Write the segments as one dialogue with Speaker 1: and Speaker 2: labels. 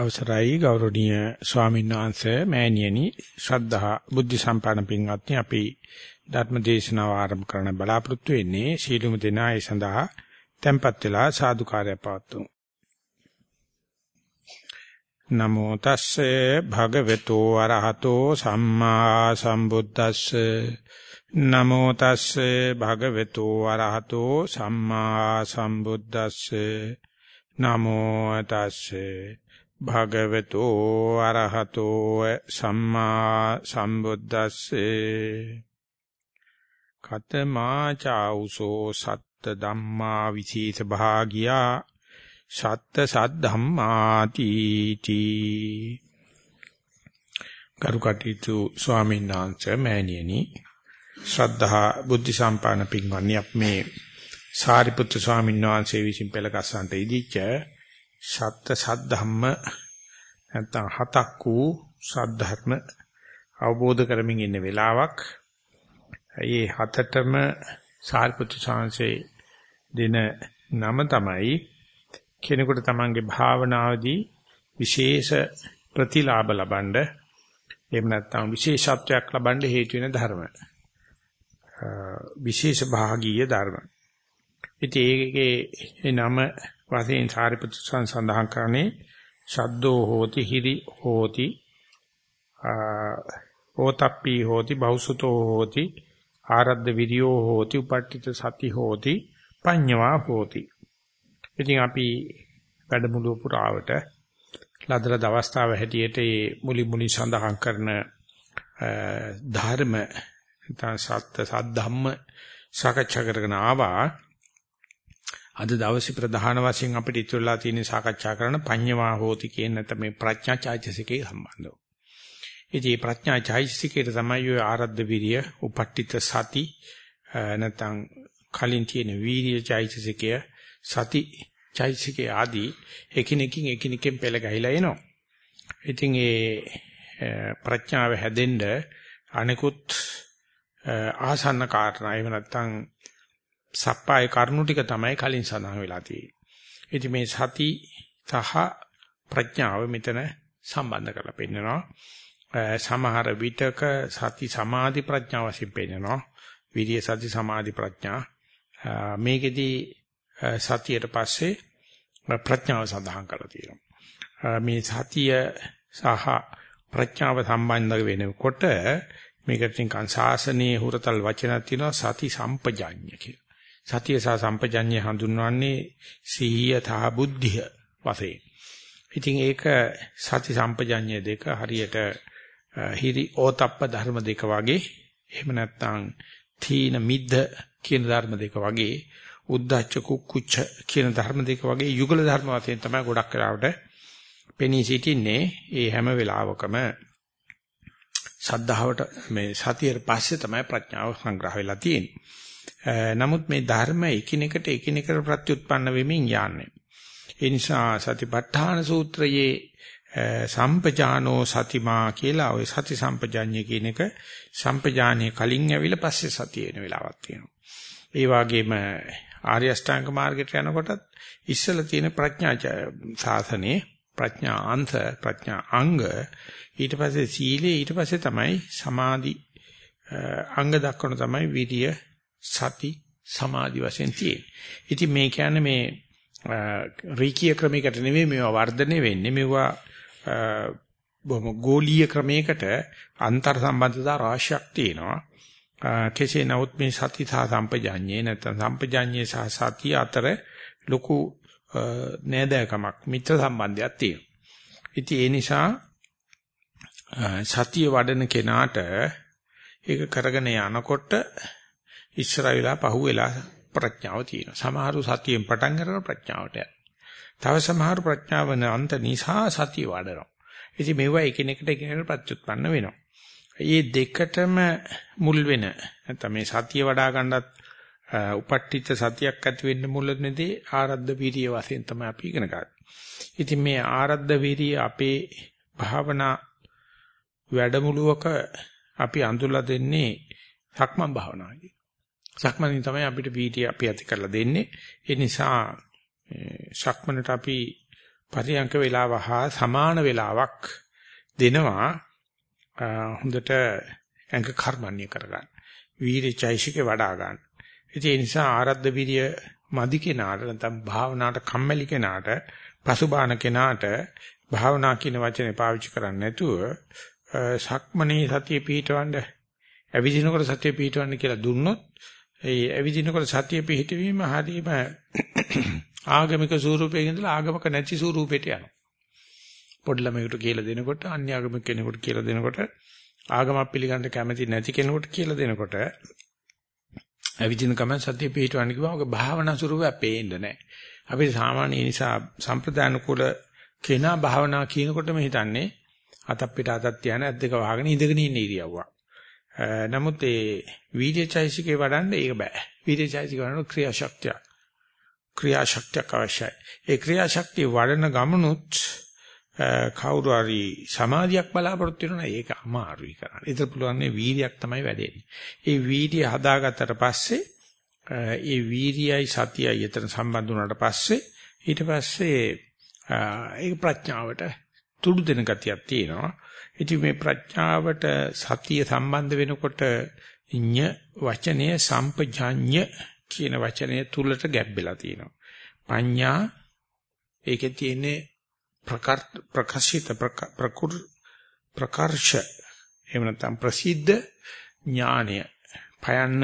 Speaker 1: අවසරයි ගෞරවනීය ස්වාමීන් වහන්සේ මෑණියනි. ශ්‍රද්ධා බුද්ධ සම්පන්න පින්වත්නි අපි ධර්ම දේශනාව ආරම්භ කරන්න බලාපොරොත්තු වෙන්නේ සීලුම දෙනා ඒ සඳහා tempත් වෙලා සාදුකාරය පවතුමු නමෝ තස්සේ භගවතු අරහතෝ සම්මා සම්බුද්දස්සේ. නමෝ තස්සේ භගවතු අරහතෝ සම්මා සම්බුද්දස්සේ. නමෝ තස්සේ භගවතු අරහතෝ සම්මා සම්බුද්දස්සේ. කතමා චෞසෝ සත්ත ධම්මා විචේත භාගියා සත්ත සද්ධම්මාති තී කරුකටීතු ස්වාමීන් වහන්සේ මෑණියනි ශ්‍රද්ධා බුද්ධ සම්පන්න පින්වත්නි අප මේ සාරිපුත්‍ර ස්වාමීන් වහන්සේ විසින් පෙළගස්සන්ට ඉදිච්ච සත්‍ය සද්ධම්ම නැත්නම් හතක් වූ සද්ධර්ම අවබෝධ කරමින් ඉන්න වෙලාවක්. ඒ හතටම සාරිපුත්‍ර සාංශේ දෙන නම තමයි කෙනෙකුට තමන්ගේ භාවනාවේදී විශේෂ ප්‍රතිලාභ ලබනද එහෙම නැත්නම් විශේෂත්වයක් ලබන්න හේතු වෙන ධර්ම. විශේෂ භාගීය ධර්ම. ඉතින් ඒකේ නම වශයෙන් සාරිපුත්‍ර සඳහන් කරන්නේ ශබ්දෝ හෝති හිරි හෝති ඕතප්පි හෝති බෞසුතෝ හෝති ආරද්ධ විරියෝ හෝති උපට්ඨිත සති හෝති පඤ්ඤවා හෝති. ඉතින් අපි වැඩමුළුව පුරාවට ලදල දවස්තාව හැටියට මේ මුලි මුලි සඳහන් කරන ධර්ම නැත්නම් සත්‍ය සද්ධම්ම සාකච්ඡා කරගෙන ආවා. අද දවසේ ප්‍රධාන වශයෙන් අපිට ඉතුරුලා තියෙන සාකච්ඡා කරන පඤ්ඤවා හෝති කියන නැත්නම් මේ ප්‍රඥා චෛතසිකේ සම්බන්ධව. ඉතින් මේ ප්‍රඥා චෛතසිකේට තමයි ඔය ආරද්ධ විරිය, උපට්ඨිත සති නැත්නම් කලින් තියෙන වීර්ය චෛතසිකය, සති චෛතසිකේ ආදී එකිනෙකින් එකිනෙකෙන් පෙළ ගැහිලා එනවා. ඉතින් ඒ ප්‍රඥාව හැදෙන්න අනිකුත් ආසන්න කාරණා එහෙම නැත්නම් සප්පාය කරුණු ටික තමයි කලින් සඳහන් වෙලා තියෙන්නේ. ඉතින් මේ සති සහ ප්‍රඥාව මෙතන සම්බන්ධ කරලා පෙන්නනවා. සමහර විටක සති සමාධි ප්‍රඥා වශයෙන් පෙන්නනවා. විරිය සති සමාධි ප්‍රඥා. මේකෙදී සතියට පස්සේ ප්‍රඥාව සඳහන් කරලා තියෙනවා. මේ සතිය සහ ප්‍රඥාව සම්බන්ධ වෙනකොට මේකට නිකන් සාසනීය හුරතල් වචනක් තියෙනවා සති සම්පජාඤ්ඤ කියලා. සතිය සහ සම්පජඤ්ඤය හඳුන්වන්නේ සිහිය තා බුද්ධිය වශයෙන්. ඉතින් ඒක සති සම්පජඤ්ඤය දෙක හරියට හිරි ඕතප්ප ධර්ම දෙක වගේ එහෙම නැත්නම් තීන මිද්ද කියන ධර්ම දෙක වගේ උද්දච්ච කුක්කුච්ච කියන ධර්ම දෙක වගේ යුගල ධර්ම වශයෙන් තමයි ගොඩක් වෙලාවට පෙනී සිටින්නේ ඒ හැම වෙලාවකම සද්ධාවට මේ සතියට පස්සේ තමයි ප්‍රඥාව සංග්‍රහ වෙලා තියෙන්නේ. නමුත් මේ ධර්ම එකිනෙකට එකිනෙකට ප්‍රත්‍යুৎපන්න වෙමින් යන්නේ. ඒ නිසා සතිපට්ඨාන සූත්‍රයේ සම්පජානෝ සතිමා කියලා ওই සති සම්පජාඤ්ඤය කියන එක සම්පජානිය කලින් ඇවිල්ලා පස්සේ සතිය වෙන වෙලාවක් තියෙනවා. ඒ වගේම ආර්ය අෂ්ටාංග මාර්ගයට යනකොටත් ඉස්සලා තියෙන ප්‍රඥා සාසනේ ප්‍රඥා අන්ත ප්‍රඥා අංග ඊට පස්සේ සීලය ඊට පස්සේ තමයි සමාධි අංග දක්වන තමයි විරිය සති සමාධි වශයෙන් තියෙන්නේ. ඉතින් මේ කියන්නේ මේ රීකීය ක්‍රමයකට නෙමෙයි මේවා වර්ධනය වෙන්නේ. මේවා බොහොම ගෝලීය ක්‍රමයකට අන්තර් සම්බන්ධතා රාශියක් තියෙනවා. කෙසේ නමුත් මේ සති සහ සම්පජාඤ්ඤේ නැත්නම් සම්පජාඤ්ඤේ සහ සතිය අතර ලොකු නෑදෑකමක් මිත්‍ර සම්බන්ධයක් තියෙනවා. ඉතින් ඒ නිසා සතිය වඩන කෙනාට ඒක කරගෙන යනකොට ඉස්සර වෙලා පහුවෙලා ප්‍රඥාව තියෙනවා. සමහරු සතියෙන් පටන් ගන්න ප්‍රඥාවට තව සමහරු ප්‍රඥාව අන්ත නිසා සතිය වඩනවා. ඉතින් මේවා එකිනෙකට එකිනෙකට ප්‍රත්‍යুৎපන්න වෙනවා. මේ දෙකටම මුල් වෙන නැත්නම් මේ සතිය වඩා ගන්නත් උපට්ඨිත සතියක් ඇති වෙන්න මුල් වෙනදී ආරද්ධ වීර්ය වශයෙන් තමයි අපි ඉගෙන ගන්න. ඉතින් මේ ආරද්ධ වීර්ය අපේ භාවනා වැඩමුළුවක අපි අඳුල්ලා දෙන්නේ සක්මන් භාවනාවයි. සක්මණෙන් තමයි අපිට පීටි අපි ඇති කරලා දෙන්නේ. ඒ නිසා සක්මණට අපි පරියංක වේලාව හා සමාන වේලාවක් දෙනවා හොඳට ඇඟ කර්මන්නේ කරගන්න. වීර්ය චෛසිකේ වඩා ගන්න. ඒ නිසා ආරද්ධ විරිය මදි කෙනාට නැත්නම් භාවනාවට කම්මැලි කෙනාට පසුබාන කෙනාට භාවනා කියන වචනේ පාවිච්චි කරන්නේ නැතුව සක්මනේ සතිය පිහිටවන්න ඇවිදිනකොට සතිය පිහිටවන්න කියලා දුන්නොත් ඒ ඇවිදිනකොට සතිය පිහිටවීම හරීම ආගමික ස්වරූපයකින් ඉඳලා ආගමක නැති ස්වරූපයට යනවා. පොඩි ළමයෙකුට කියලා දෙනකොට අන්‍ය ආගමික කෙනෙකුට කියලා දෙනකොට ආගමක් පිළිගන්න කැමති නැති කෙනෙකුට කියලා දෙනකොට ඇවිදින ගමන් සතිය පිහිටවන්න කිව්වම ඔක භාවනා ස්වරූපය පේන්නේ නැහැ. අපි සාමාන්‍ය නිසා සම්ප්‍රදාන කුල කෙනා භාවනා කියනකොටම හිතන්නේ අතක් පිට අතක් තියන ඇද්දක වහගෙන ඉඳගෙන ඉන්න ඉරියව්වක්. නමුත් ඒ වීර්යචෛසිකේ වඩන්න ඒක බෑ. වීර්යචෛසික වඩන ක්‍රියාශක්තිය. ක්‍රියාශක්තිය අවශ්‍යයි. ඒ ක්‍රියාශක්තිය වඩන ගමනුත් කවුරු හරි සමාධියක් බලාපොරොත්තු වෙනවා ඒක අමාරුයි කරන්න. ඒතර පුළුවන් මේ වීර්යයක් තමයි වැඩෙන්නේ. ඒ වීර්යය හදාගත්තට පස්සේ ඒ වීර්යයයි සතියයි එතන සම්බන්ධ වුණාට පස්සේ ඊට පස්සේ ඒක ප්‍රඥාවට තුඩු දෙන ගතියක් තියෙනවා. ඉතින් මේ ප්‍රඥාවට සතිය සම්බන්ධ වෙනකොට ඤ වචනය සම්පජාඤ්ඤ කියන වචනය තුලට ගැබ්බෙලා තියෙනවා. පඤ්ඤා ඒකේ තියෙන්නේ ප්‍රකාශිත ප්‍රකුර ප්‍රකර්ෂ එහෙම නැත්නම් ප්‍රසිද්ධ ඥානය පයන්න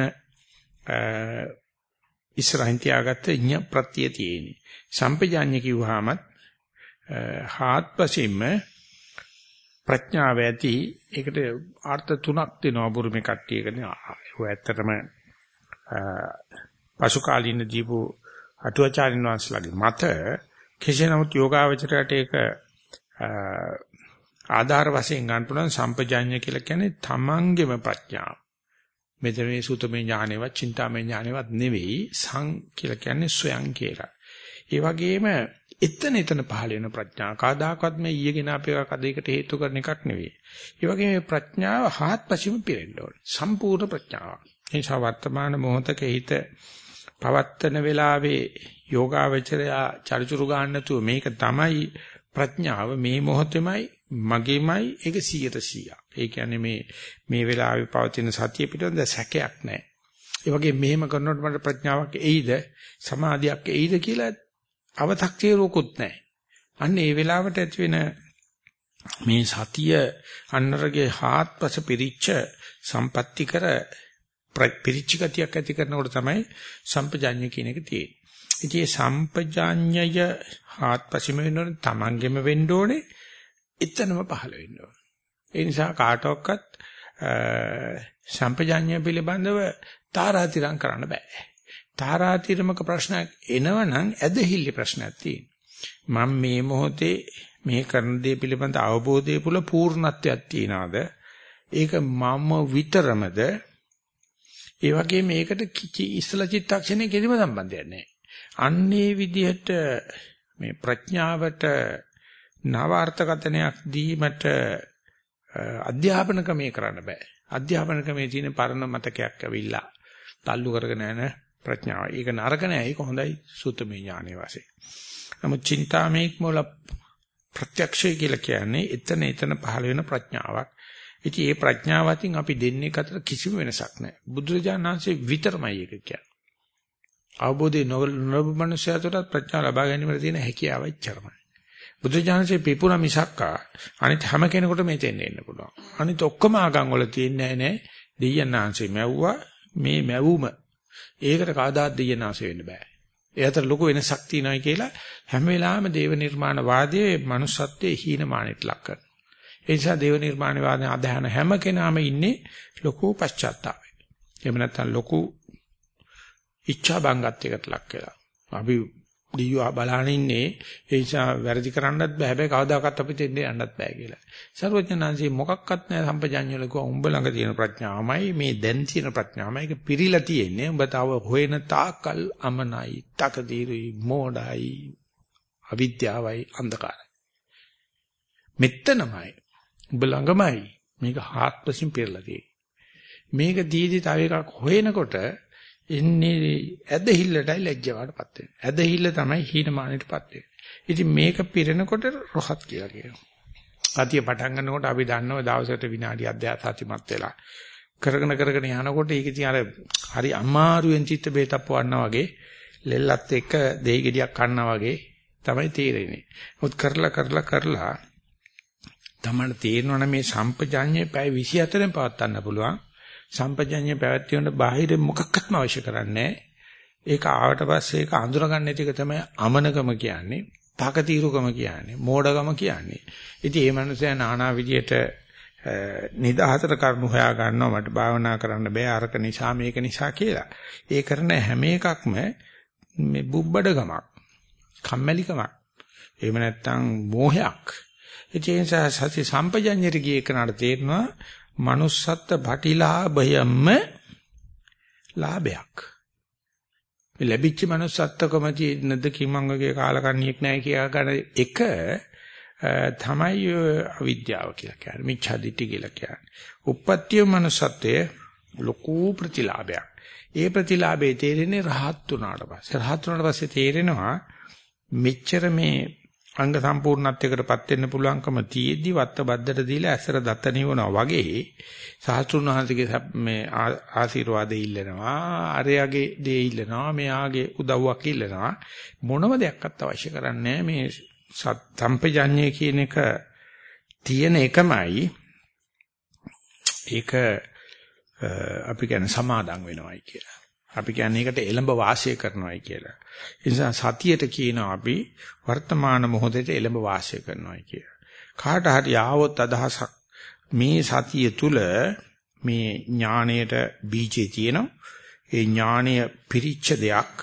Speaker 1: ඉස්සරහින් තියාගත්ත ඥ ප්‍රත්‍ය තියෙන්නේ. සම්පජාඤ්ඤ කිව්වහමත් හාත්පසින්ම ප්‍රඥාව ඇති ඒකට අර්ථ තුනක් දෙනවා බුරුමේ කට්ටියකනේ ඒක ඇත්තටම පසු කාලින දීපු අටුවාචාරින් වහන්සේලාගේ මත කෙසේ නමුත් යෝගාවචරයට ඒක ආධාර වශයෙන් ගන්න පුළුවන් සම්පජාඤ්ඤ කියලා කියන්නේ තමන්ගේම ප්‍රඥාව. මෙතන මේ සුතමේ ඥානෙවත්, චින්තාමේ ඥානෙවත් නෙවෙයි සං කියලා කියන්නේ ස්වයං කියලා. ඒ වගේම එතන එතන පහළ වෙන ප්‍රඥා කාදාකවත් මේ ඊයේගෙන අපේ කදයකට හේතු කරන එකක් නෙවෙයි. ඒ වගේම මේ ප්‍රඥාව හාත්පසින්ම පිරෙන්න ඕනේ. සම්පූර්ණ ප්‍රඥාව. ඒ නිසා වර්තමාන මොහොතක හිත පවත්තන වෙලාවේ යෝගාවචරය චරිචුරු ගන්න නැතුව මේක තමයි ප්‍රඥාව මේ මොහොතෙමයි මගේමයි ඒක 100%. ඒ කියන්නේ මේ මේ වෙලාවේ පවතින සතිය පිටවෙන්ද සැකයක් නැහැ. ඒ වගේ මෙහෙම කරනකොට මට ප්‍රඥාවක් එයිද සමාධියක් එයිද කියලා අව탁තිරුකුත් නැහැ. අන්න ඒ වෙලාවට ඇති වෙන මේ සතිය අන්නරගේ හාත්පස පිරිච්ච සම්පatti කර පිරිච්ච ගතියක් ඇති කරනකොට තමයි සම්පජාඤ්ඤ කියන එක තියෙන්නේ. ඉතින් මේ සම්පජාඤ්ඤය හාත්පසීම වෙනවනේ තමන්ගෙම වෙන්න ඕනේ එතනම පහළ වෙන්න ඕනේ. ඒ නිසා කාටවත් සම්පජාඤ්ඤය පිළිබඳව තාරාතිරම් කරන්න බෑ. තාරාතිරමක ප්‍රශ්නයක් එනවනම් ඇදහිලි ප්‍රශ්නයක් තියෙනවා. මම මේ මොහොතේ මේ කරන දේ පිළිබඳ අවබෝධය පුල පූර්ණත්වයක් තියනවාද? ඒක මම විතරමද? ඒ වගේ මේකට කිචි ඉස්සල චිත්තක්ෂණේ කිසිම සම්බන්ධයක් නැහැ. අන්නේ විදිහට මේ ප්‍රඥාවට නව අර්ථකථනයක් දීමට අධ්‍යාපන ක්‍රමයේ කරන්න බෑ. අධ්‍යාපන ක්‍රමයේ තියෙන පරණ මතකයක් ඇවිල්ලා තල්ලු කරගෙන යන ප්‍රඥාව. ඒක නරක නෑ. ඒක හොඳයි සුතමේ ඥානයේ වාසේ. නමුත් චින්තාමේක් මොල ප්‍රත්‍යක්ෂය කියලා කියන්නේ එතන එතන පහළ වෙන ප්‍රඥාවක්. ඉතින් මේ ප්‍රඥාව අතින් අපි දෙන්නේ අතර කිසිම වෙනසක් නැහැ. බුදුරජාණන් වහන්සේ විතරමයි ඒක කියන්නේ. අවබෝධය නොලබ මනුස්සයතට ප්‍රඥා ලබා ගැනීමට තියෙන හැකියාව ඉච්චරමයි. බුදුජානකසේ පිපුණා මිසක්කා අනිත් හැම කෙනෙකුටම මෙතෙන් එන්න පුළුවන්. අනිත් ඔක්කොම ආගම් වල තියෙන්නේ නැහැ දෙයයන්ාංශේ මැව්වා මේ මැවුම. ඒකට කවදාත් දෙයයන්ාංශේ වෙන්න බෑ. ඒ අතර ලොකු වෙනසක් තියෙනවායි කියලා හැම වෙලාවෙම දේව නිර්මාණ වාදයේ manussත්වයේ හීනමානෙට ලක් කරනවා. ඒ නිසා දේව නිර්මාණ වාදයේ අධහන හැම කෙනාම ඉන්නේ ලොකු පශ්චාත්තාපය. එහෙම නැත්නම් ලොකු ඉච්ඡා බංගත්වයකට ලක් වෙලා. අපි දීයෝ බලහන් ඉන්නේ ඒ නිසා වැරදි කරන්නත් බෑ හැබැයි කවදාකවත් අපිට එන්නේ යන්නත් බෑ කියලා. සර්වඥාන්සේ මොකක්වත් නැහැ සම්පජාඤ්ඤවල කිව්වා උඹ ළඟ තියෙන ප්‍රඥාවමයි මේ දැන් තියෙන ප්‍රඥාවමයි ඒක පිරීලා තියෙන්නේ. උඹ තව හොයන තාකල් අමනයි, තකදීරුයි, මෝඩයි, අවිද්‍යාවයි, අන්ධකාරයි. මෙත්තනමයි. උඹ ළඟමයි මේක හාත්පසින් පිරලා තියෙන්නේ. මේක දීදී තව එකක් හොයනකොට එන්නේ ඇදහිල්ලටයි ලැජ්ජාවටපත් වෙන්නේ. ඇදහිල්ල තමයි හීනමානෙටපත් වෙන්නේ. ඉතින් මේක පිරෙනකොට රොහත් කියලා කියනවා. සතිය පටන් ගන්නකොට අපි දන්නවා දවසකට විනාඩියක් දෙකක් සතිමත් වෙලා කරගෙන කරගෙන යනකොට ඒක ඉතින් අර හරි අමාරුවෙන් චිත්ත බේතක් පවන්නා වගේ ලෙල්ලත් එක්ක දෙහි ගෙඩියක් කන්නා වගේ තමයි තේරෙන්නේ. මොකද කරලා කරලා කරලා තමයි තේරෙනවනේ මේ සම්පජාඤ්ඤය පැය 24න් පවත්වන්න පුළුවන්. සම්පජඤ්ඤය පැවැත්වීමට බාහිර මොකක්වත්ම අවශ්‍ය කරන්නේ ඒක ආවට පස්සේ ඒක අඳුරගන්න නැති එක තමයි අමනකම කියන්නේ තකතිරුකම කියන්නේ මෝඩකම කියන්නේ. ඉතින් මේ මනුස්සයා নানা විදියට නිදහසට කරුණු හොයා ගන්නවා මට භාවනා කරන්න බෑ අරක නිසා මේක නිසා කියලා. ඒ කරන හැම එකක්ම මේ බුබ්බඩකමක් කම්මැලිකමක්. එහෙම නැත්නම් මෝහයක්. ඒ නිසා සති සම්පජඤ්ඤයට ගියේ කනට තේරෙනවා manussත්ත්ව පටිලාභයම ලාභයක්. මේ ලැබිච්ච manussත්ත්වකම තියෙනද කිමංගගේ කාලකන්ණියෙක් නැහැ කියලා ගන්න එක තමයි අවිද්‍යාව කියලා කියන්නේ. මිච්ඡාදිට්ඨි කියලා කියන්නේ. උප්පත්තිය manussත්වයේ ලොකු ප්‍රතිලාභයක්. ඒ ප්‍රතිලාභේ තේරෙන්නේ රහත් වුණාට පස්සේ. රහත් වුණාට පස්සේ තේරෙනවා මෙච්චර මේ අංග සම්පූර්ණත්වයකටපත් වෙන්න පුළුවන්කම තියෙද්දි වත්ත බද්දට දීලා ඇසර දත්ත නිවනවා වගේ සාස්ත්‍රුණ වහන්සේගේ මේ ආශිර්වාදෙ ඉල්ලනවා අරයාගේ දේ ඉල්ලනවා මෙයාගේ උදව්වක් ඉල්ලනවා. මොනම දෙයක්වත් අවශ්‍ය කරන්නේ මේ සම්පජඤ්ඤය කියන එක තියෙන එකමයි. ඒක අපි කියන්නේ සමාදම් වෙනවයි කියලා. අපි කියන්නේ ඒකට එළඹ වාසය කරනවායි කියලා. ඒ නිසා සතියට කියනවා අපි වර්තමාන මොහොතේ එළඹ වාසය කරනවායි කියලා. කාට හරි ආවොත් අදහසක් මේ සතිය තුල මේ ඥාණයට බීජේ තියෙනවා. ඒ ඥාණය පිරිච්ච දෙයක්.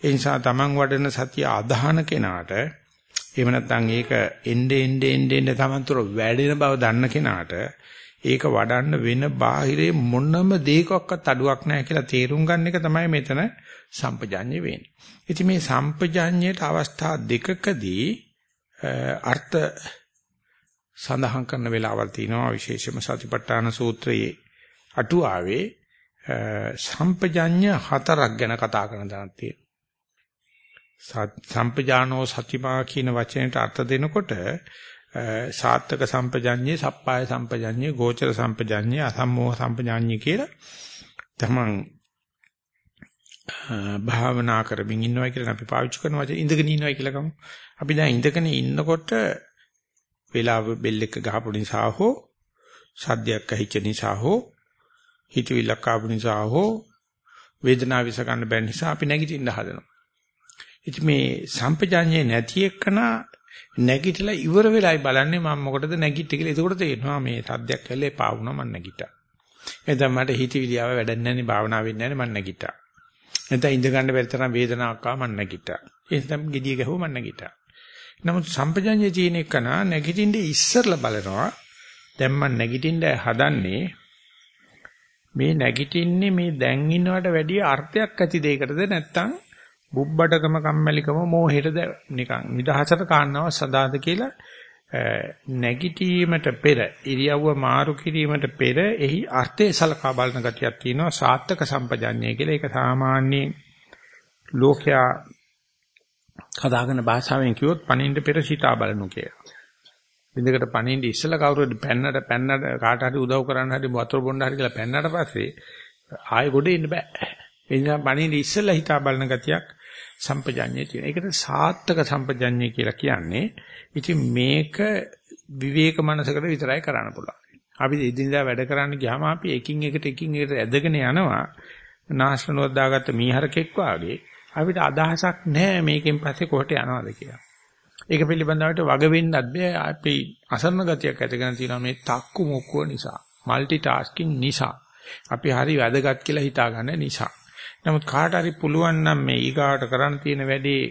Speaker 1: ඒ නිසා Taman වඩන සතිය අදහන කෙනාට එහෙම නැත්නම් ඒක එnde ende ende ende Taman තුර වැඩෙන බව දන්න කෙනාට ඒක වඩන්න වෙන බාහිරේ මොනම දෙයකවත් අඩුවක් නැහැ කියලා තේරුම් ගන්න එක තමයි මෙතන සම්පජාඤ්ඤය වෙන්නේ. ඉතින් මේ සම්පජාඤ්ඤයට අවස්ථා දෙකකදී අර්ථ සඳහන් කරන වෙලාවල් තියෙනවා විශේෂම සතිපට්ඨාන සූත්‍රයේ අටුවාවේ සම්පජාඤ්ඤ හතරක් ගැන කතා කරන දණක් තියෙනවා. සම්පජානෝ සතිමා කියන වචනයට අර්ථ දෙනකොට සාත්තක සම්පජඤ්ඤේ, සප්පාය සම්පජඤ්ඤේ, ගෝචර සම්පජඤ්ඤේ, අසම්මෝහ සම්පජඤ්ඤේ කියලා තමන් භාවනා කරමින් ඉන්නවා කියලා අපි පාවිච්චි කරන වචන ඉඳගෙන ඉන්නවා කියලා කමු. අපි දැන් ඉඳගෙන ඉන්නකොට වේලාව බෙල් එක ගහපු නිසා හෝ සද්දයක් ඇහිච්ච නිසා හෝ හිතවිල්ලක් ආපු නිසා හෝ වේදනාව විස ගන්න බැරි නිසා අපි නැගිටින්න හදනවා. ඉතින් මේ සම්පජාඤ්ඤේ නැති එක්කනා නැගිටලා ඉවර වෙලායි බලන්නේ මම මොකටද නැගිට්ටි කියලා. එතකොට තේරෙනවා මේ සද්දයක් කළේ පා වුණා මම නැගිට්ටා. එතන මට හිතවිලියාව වැඩක් නැහැ නේ භාවනා වෙන්නේ නැහැ මම නැගිට්ටා. නැත්නම් ඉඳ ගන්න බැරි තරම් වේදනාවක් ආවා මම නැගිට්ටා. එහෙනම් gediya ගැහුවා මම නැගිට්ටා. නමුත් සම්පජඤ්ඤය තියෙන එකන නැගිටින්න ඉස්සරලා බලනවා. දැන් මම නැගිටින්න හදන්නේ මේ නැගිටින්නේ මේ දැන් ඉන්නවට වැඩිය අර්ථයක් ඇති දෙයකටද නැත්නම් බුබ්බඩකම කම්මැලිකම මෝහෙටද නිකන් නිදහසට කාන්නව සදාද කියලා නැගිටීමට පෙර ඉරියව්ව මාරු කිරීමට පෙර එහි අර්ථය සලකා බලන ගතියක් තියෙනවා සාත්තක සම්පජඤ්ඤය කියලා. ඒක සාමාන්‍ය ලෝකයා කදාගෙන භාෂාවෙන් කිව්වොත් පණින්න පෙර සිතා බලනු කියලා. බින්දකට පණින්න ඉස්සලා කවුරුද පැන්නට පැන්නට කාට හරි උදව් කරන්න හරි වතුර බොන්න හරි කියලා පැන්නට පස්සේ ආයෙ ගොඩේ ඉන්න බෑ. ඒ නිසා පණින්න ඉස්සලා හිතා බලන ගතියක් සම්පජඤ්ඤය තියෙන. ඒකට සාත්තක සම්පජඤ්ඤය කියලා කියන්නේ. ඉතින් මේක විවේක මනසකට විතරයි කරන්න පුළුවන්. අපි එදිනදා වැඩ කරන්න ගියාම අපි එකින් එකට එකින් එකට ඇදගෙන යනවා. නාශනවත් දාගත්ත මීහරකෙක් වාගේ අපිට අදහසක් නැහැ මේකෙන් පස්සේ කොහට යනවද කියලා. ඒක පිළිබඳවට වග වෙන්නත් බෑ අපි අසරණ ගතියක් ඇතිගෙන තියෙනවා මේ තක්කු මොක්කුව නිසා. মালටි ටාස්කින් නිසා. අපි හරි වැදගත් කියලා හිතාගන්න නිසා. නමුත් කාට හරි පුළුවන් නම් මේ ඊගාවට කරන්න තියෙන වැඩේ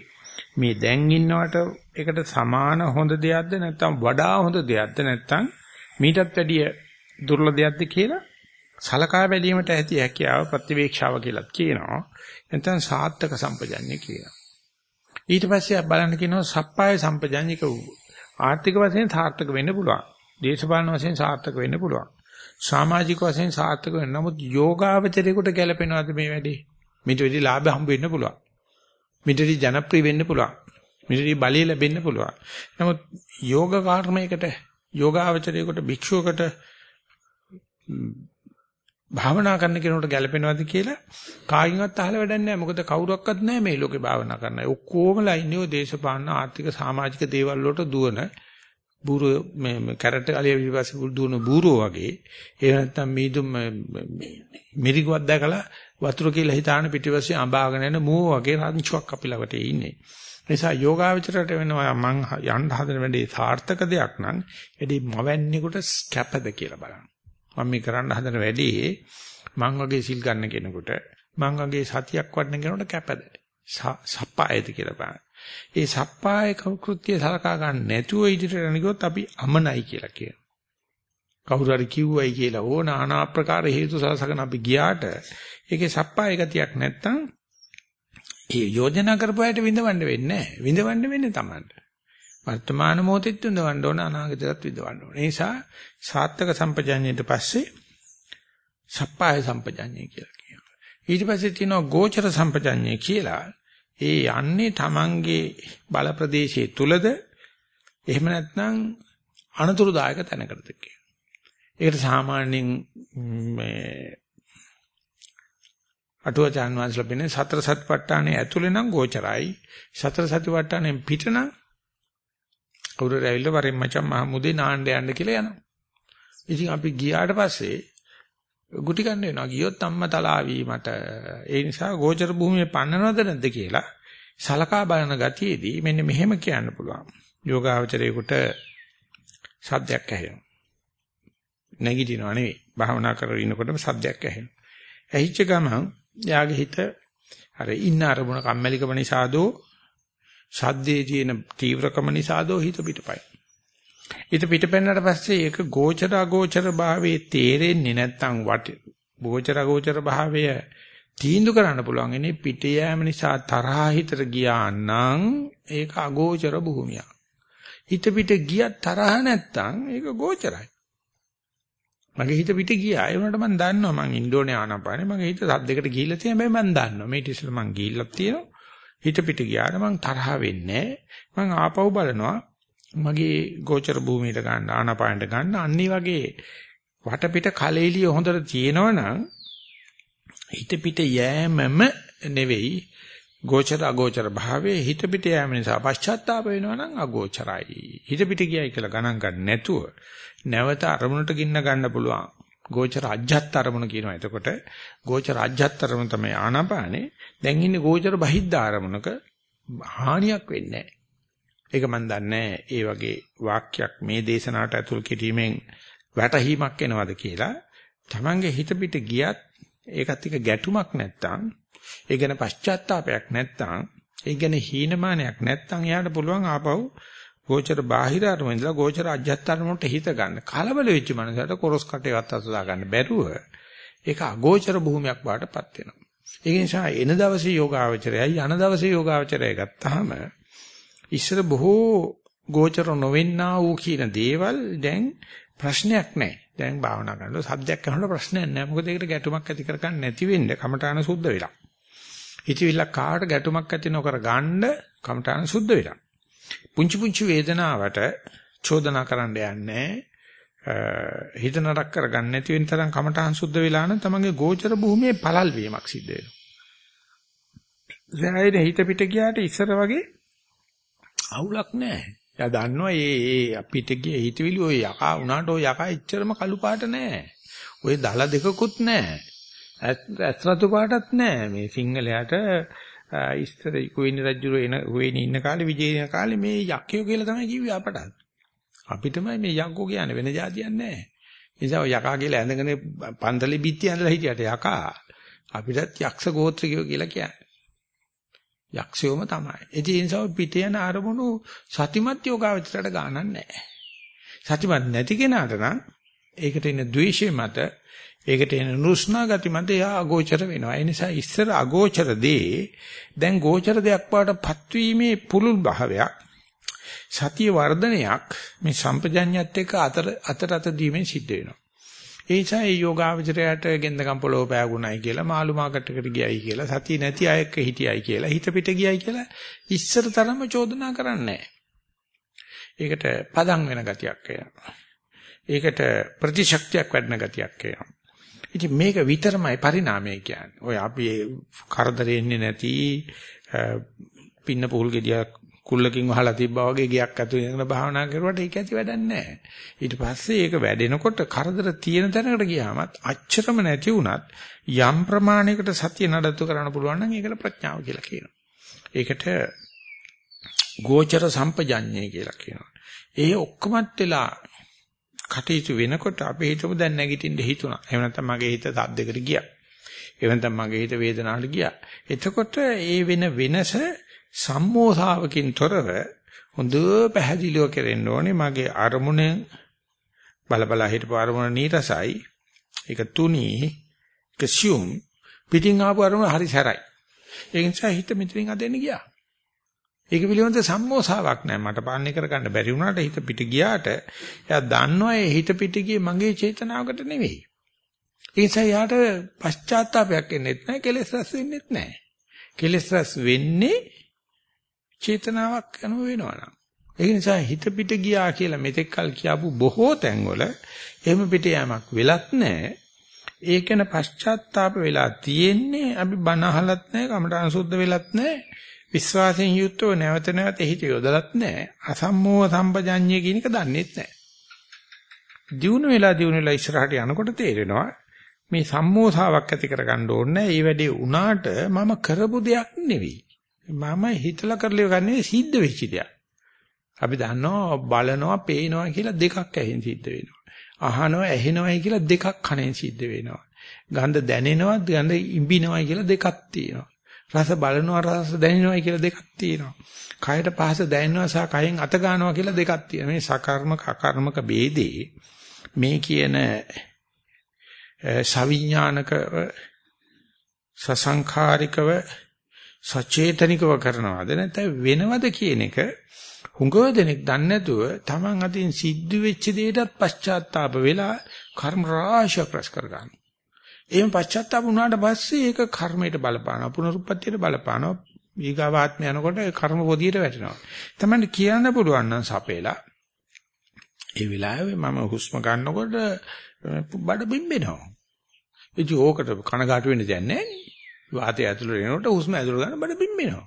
Speaker 1: මේ දැන් ඉන්නවට ඒකට සමාන හොඳ දෙයක්ද නැත්නම් වඩා හොඳ දෙයක්ද නැත්නම් මීටත් වැඩිය දුර්ලභ දෙයක්ද කියලා සලකා බැලීමට ඇති හැකියාව ප්‍රතිවේක්ෂාව කියලා කියනවා. නැත්නම් සාත්තක සම්පජන්‍ය කියනවා. ඊට පස්සේ බලන්න කියනවා සප්පාය සම්පජන්‍යක ආර්ථික වශයෙන් සාර්ථක වෙන්න පුළුවන්. දේශපාලන වශයෙන් සාර්ථක වෙන්න පුළුවන්. සමාජික වශයෙන් සාර්ථක වෙන්න. නමුත් යෝගාවචරයකට ගැලපෙනවද මේ වැඩේ? මිට වෙඩි ලාභ හම්බ වෙන්න පුළුවන්. මිට වෙඩි ජනප්‍රිය වෙන්න පුළුවන්. මිට වෙඩි බලය ලැබෙන්න පුළුවන්. නමුත් යෝග කර්මයකට යෝගාවචරයකට භික්ෂුවකට භාවනා කරන්න කෙනෙකුට ගැළපෙනවද කියලා කායින්වත් අහලා වැඩක් නැහැ. මොකද කවුරක්වත් නැහැ මේ ලෝකේ භාවනා කරන්න. ඔක්කොමලා ඉන්නේ ඔය දේශපාලන ආර්ථික සමාජික දේවල් වලට දුවන බූරෝ මේ කැරට් අලිය පිටිපස්සේ දුවන බූරෝ වගේ. ඒ නැත්තම් මීදුම් මිරිගුවක් දැකලා වතුර කියලා හිතාන පිටිපස්සේ අඹාගෙන යන මෝ වගේ රංචුවක් අපි ළඟට ඉන්නේ. නිසා යෝගාවචරයට වෙනවා මං යන්න හදන වැඩේ සාර්ථක දෙයක් නම් එදී මවන්නේකට කැපද කියලා බලන්න. මම මේ කරන්න හදන වැඩේ මං වගේ සිල් ගන්න කෙනෙකුට මං වගේ සතියක් වඩන කෙනෙකුට කැපද සප්පායද කියලා බලන්න. ඒ සප්පාය කෘත්‍ය සලකා ගන්න නැතුව ඉදිරියට යනකොත් අපි අමනයි කියලා කියනවා. කවුරු හරි කිව්වයි කියලා ඕන নানা ආකාර හේතු සලසගෙන අපි ගියාට ඒකේ සප්පාය ගතියක් නැත්තම් ඒ යෝජනා කරපුවාට විඳවන්න වෙන්නේ නැහැ. විඳවන්න වෙන්නේ Tamanට. වර්තමාන මොහොතෙත් විඳවන්න ඕන අනාගතයත් විඳවන්න ඕන. ඒ නිසා සාත්තක සම්පජඤ්ඤයට පස්සේ සප්පාය සම්පජඤ්ඤය කියලා කියනවා. ඊට පස්සේ තියෙනවා ගෝචර සම්පජඤ්ඤය කියලා. ඒ යන්නේ Tamanගේ බල ප්‍රදේශයේ තුලද එහෙම නැත්නම් අනතුරුදායක තැනකටද කියලා. ඒකට සාමාන්‍යයෙන් මේ අටුවචාන් වහන්සේලා පෙන්නේ සතර සතිපට්ඨානයේ ඇතුලේ නම් ගෝචරයි. සතර සතිපට්ඨානයෙන් පිට නම් කවුරුර ඇවිල්ලා වරින් මචං මහමුදේ නාන්න යන්න කියලා යනවා. ඉතින් අපි ගියාට පස්සේ ගුටි ගන්න වෙනවා. ගියොත් අම්මා තලාවි මට. ඒ නිසා ගෝචර භූමියේ පන්නනවද නැද්ද කියලා සලකා බලන ගතියේදී මෙන්න මෙහෙම කියන්න පුළුවන්. යෝගාවචරයේකට සද්දයක් ඇහෙනවා. නැගිටිනව නෙවෙයි. භාවනා කරගෙන ඉන්නකොටම සද්දයක් ඇහෙනවා. ඇහිච්ච ගමන් යාගේ හිත අර ඉන්න අරමුණ කම්මැලිකම නිසාදෝ සද්දේ තියෙන තීව්‍රකම නිසාදෝ හිත පිටපයි. හිත පිටපැන්නට පස්සේ ඒක ගෝචර අගෝචර භාවයේ තේරෙන්නේ නැත්නම් වට ගෝචර අගෝචර භාවය තීන්දුව කරන්න පුළුවන් ඉන්නේ පිට යෑම නිසා තරහා හිතට ගියා නම් ඒක අගෝචර භූමියක්. හිත පිට ගියත් තරහ නැත්නම් ඒක ගෝචරයි. මගේ හිත පිට ගියා. ඒ වුණාට මම දන්නවා මං ඉන්ඩෝනේ ආනපානේ මගේ හිත සද්දයකට ගිහිල්ලා තියෙන හැබැයි මම දන්නවා මේ ඉතින් මං ගිහිල්ලා තියෙනවා. හිත පිට ගියාට මං තරහ වෙන්නේ මං ආපහු බලනවා මගේ ගෝචර භූමියට ගන්න ආනපානට ගන්න අන්නේ වගේ වටපිට කලෙලිය හොඳට තියෙනවනම් හිත පිට යෑමම නෙවෙයි ගෝචර අගෝචර භාවයේ හිත පිට යෑම නිසා පශ්චාත්තාප වෙනවනම් අගෝචරයි හිත පිට ගියයි කියලා ගණන් ගන්න නැතුව නැවත අරමුණට ගින්න ගන්න පුළුවන්. ගෝචර අජ්ජත් අරමුණ කියනවා. එතකොට ගෝචර අජ්ජත් අරමුණ තමයි ආනාපානේ. දැන් ඉන්නේ ගෝචර බහිද්ද අරමුණක හානියක් වෙන්නේ නැහැ. ඒක මම දන්නේ ඒ වගේ වාක්‍යයක් මේ දේශනාවට ඇතුල් කිරීමෙන් වැටහීමක් එනවද කියලා. Tamange හිත පිට ගියත් ඒකත් එක්ක ගැටුමක් නැත්තම් ඒ ගැන පශ්චාත්තාවයක් නැත්තම් ඒ ගැන හීනමානයක් නැත්තම් එයාට පුළුවන් ආපහු ගෝචර බාහිර අරමුණ ඉඳලා ගෝචර අජ්ජත් අරමුණට හිත ගන්න. කලබල වෙච්ච මනසට කොරස් කටේවත් අසදා ගන්න බැරුව ඒක අගෝචර භූමියක් වාටපත් වෙනවා. ඒ නිසා එන දවසේ යෝගාවචරයයි යන දවසේ යෝගාවචරය ගත්තාම ඉස්සර බොහෝ ගෝචර නොවෙන්නා වූ කියන දේවල් දැන් ප්‍රශ්නයක් නැහැ. දැන් භාවනා කරනකොට සද්දයක් අහනකොට ප්‍රශ්නයක් නැහැ. මොකද ඒකට ගැටුමක් ඇති කරගන්න නැති වෙන්න කමඨාන සුද්ධ වෙලා. හිතවිල්ල කාට ගැටුමක් ඇති නොකර ගන්න කමඨාන සුද්ධ වෙලා. පුංචි පුංචි වේදනාවට චෝදනා කරන්න යන්නේ හිත නරක කරගන්න නැති වෙන තරම් කමඨහං සුද්ධ වෙලා නම් තමන්ගේ ගෝචර භූමියේ පළල් වීමක් සිද්ධ වෙනවා. දැන් හිත පිට ගියාට ඉස්සර වගේ අවුලක් නැහැ. එයා දන්නවා මේ මේ පිට ගියේ හිතවිලි ඔය යකා උනාට ඔය යකා එච්චරම කළු පාට නැහැ. ඔය දල දෙකකුත් නැහැ. ඇස් රතු පාටත් නැහැ. මේ සිංහලයට ඉස්තර කුවේනි රජුර එන කුවේනි ඉන්න කාලේ විජේන කාලේ මේ යක්කයෝ කියලා තමයි කිව්වේ අපට. අපිටමයි මේ යක්කෝ කියන්නේ වෙන જાතියක් නැහැ. නිසා යකා කියලා ඇඳගෙන පන්තලේ බිත්ති ඇඳලා හිටියට යකා අපිටත් යක්ෂ ගෝත්‍රිකයෝ කියලා කියන්නේ. යක්ෂයෝම තමයි. ඒ නිසා පිට යන අරමුණු සතිමත් යෝගාවචරයට ගානක් නැහැ. සතිමත් නැති කෙනාට නම් ඒකට ඉන්න ද්වේෂය මත ඒකට එන නුස්නා ගති මත එයා අගෝචර වෙනවා. ඒ නිසා ඉස්සර අගෝචර දේ දැන් ගෝචර දෙයක් බවටපත් වීමේ පුළුල් භාවයක් සතිය වර්ධනයක් මේ සම්පජඤ්ඤයත් එක්ක අතර අතර අත දීමෙන් සිද්ධ වෙනවා. ඒ නිසා මේ යෝගාවචරයට ගෙන්දකම් පොළොව පෑගුණයි කියලා මාළු මාකට් එකට ගියයි කියලා සතිය නැති අයක හිටියයි කියලා හිත පිට ගියයි කියලා ඉස්සර තරම චෝදනා කරන්නේ ඒකට පදම් වෙන ගතියක් එනවා. ඒකට ප්‍රතිශක්තියක් වැඩෙන ගතියක් එනවා. ඉතින් මේක විතරමයි පරිණාමය කියන්නේ. ඔය අපි කරදරෙන්නේ නැති පින්න පුහුල් ගෙඩියක් කුල්ලකින් වහලා තිබ්බා වගේ ගියක් ඇතුලේ ඉඳගෙන භාවනා කරුවට ඒක ඇති වැඩක් නැහැ. ඊට පස්සේ ඒක වැඩෙනකොට කරදර තියෙන තැනකට ගියාමත් අච්චරම නැති වුණත් යම් ප්‍රමාණයකට සතිය නඩත්තු කරන්න පුළුවන් නම් ඒකට ප්‍රඥාව කියලා කියනවා. ඒකට ගෝචර සම්පජඤ්ඤය කියලා කියනවා. ඒ ඔක්කොමත් වෙලා කටයුතු වෙනකොට අපි හිතමු දැන් නැගිටින්න හිතුණා. එහෙම නැත්නම් මගේ හිත සද්දයකට ගියා. එහෙම නැත්නම් මගේ හිත වේදනාවට ගියා. එතකොට ඒ වෙන වෙනස සම්මෝසාවකින් තොරව හොඳ පැහැදිලිව කෙරෙන්න ඕනේ මගේ අරමුණෙන් බලබලා හිටපු අරමුණ නීරසයි. ඒක තුනී කසියුම් පිටින් ආපු අරමුණ හරි සැරයි. ඒ නිසා හිත මෙතනින් අදෙන්න ගියා. ඒක පිළිබඳ සම්මෝසාවක් නැහැ මට පාලනය කරගන්න බැරි වුණාට හිත පිට ගියාට එයා දන්නවා ඒ හිත පිට ගියේ මගේ චේතනාවකට නෙවෙයි. ඒ නිසා යාට පශ්චාත්තාවයක් එන්නේත් නැහැ කෙලෙස් රැස් වෙන්නේත් නැහැ කෙලෙස් රැස් වෙන්නේ චේතනාවක් අනුව වෙනවනම්. ඒ නිසා හිත පිට ගියා කියලා මෙතෙක් කල් කියපු බොහෝ තැන්වල එහෙම පිට යamak වෙලත් නැහැ. ඒකන පශ්චාත්තාප වෙලා තියෙන්නේ අපි බණ අහලත් නැහැ, කමඨාන සුද්ධ වෙලත් නැහැ. විශ්වාසයෙන් යුක්තව නැවත නැවත හිත යොදලත් නැහැ. අසම්මෝහ සම්පජඤ්ඤය කියන එක දන්නේත් නැහැ. දිනු වෙලා දිනු වෙලා ඉස්සරහට යනකොට තේරෙනවා මේ සම්මෝසාවක් ඇති කරගන්න ඕනේ. ඒ වැඩේ උනාට මම කරපු දෙයක් නෙවෙයි. මම හිතලා කරලිය ගන්නේ සිද්ධ වෙච්ච දෙයක්. අපි දන්නවා බලනවා, පේනවා කියලා දෙකක් ඇහෙන් සිද්ධ වෙනවා. අහනවා, ඇහෙනවායි කියලා දෙකක් කනෙන් සිද්ධ වෙනවා. ගඳ දැනෙනවා, ගඳ ඉඹිනවායි කියලා දෙකක් තියෙනවා. රස බලනවා, රස දැනෙනවායි කියලා දෙකක් තියෙනවා. කයට පහස දැනෙනවා සහ කයෙන් අත ගන්නවා කියලා දෙකක් තියෙනවා. මේ සකර්මක අකර්මක ભેදේ මේ කියන සවිඥානිකව සසංඛාරිකව සචේතනිකව කරනවද නැත්නම් වෙනවද කියන එක හුඟව දෙනෙක් දන්නේ නැතුව Taman අතින් සිද්ධ වෙච්ච දෙයටත් පශ්චාත්තාප වෙලා කර්ම රාශියක් රැස් කරගන්නවා. එහෙම පශ්චාත්තාප වුණාට පස්සේ ඒක කර්මයට බලපානවා පුනරුත්පත්තියට බලපානවා ඊගාවාත්ම යනකොට කර්ම පොදියට වැටෙනවා. Taman කියන්න පුළුවන් නම් සපේලා ඒ වෙලාවේ මම හුස්ම ගන්නකොට බඩ බිම්බෙනවා. ඉතින් ඕකට කනගාටු වෙන්න දෙයක් නැහැ නේ. වාතය ඇතුළට එනකොට හුස්ම ඇතුළට ගන්න බඩ පිම්බෙනවා.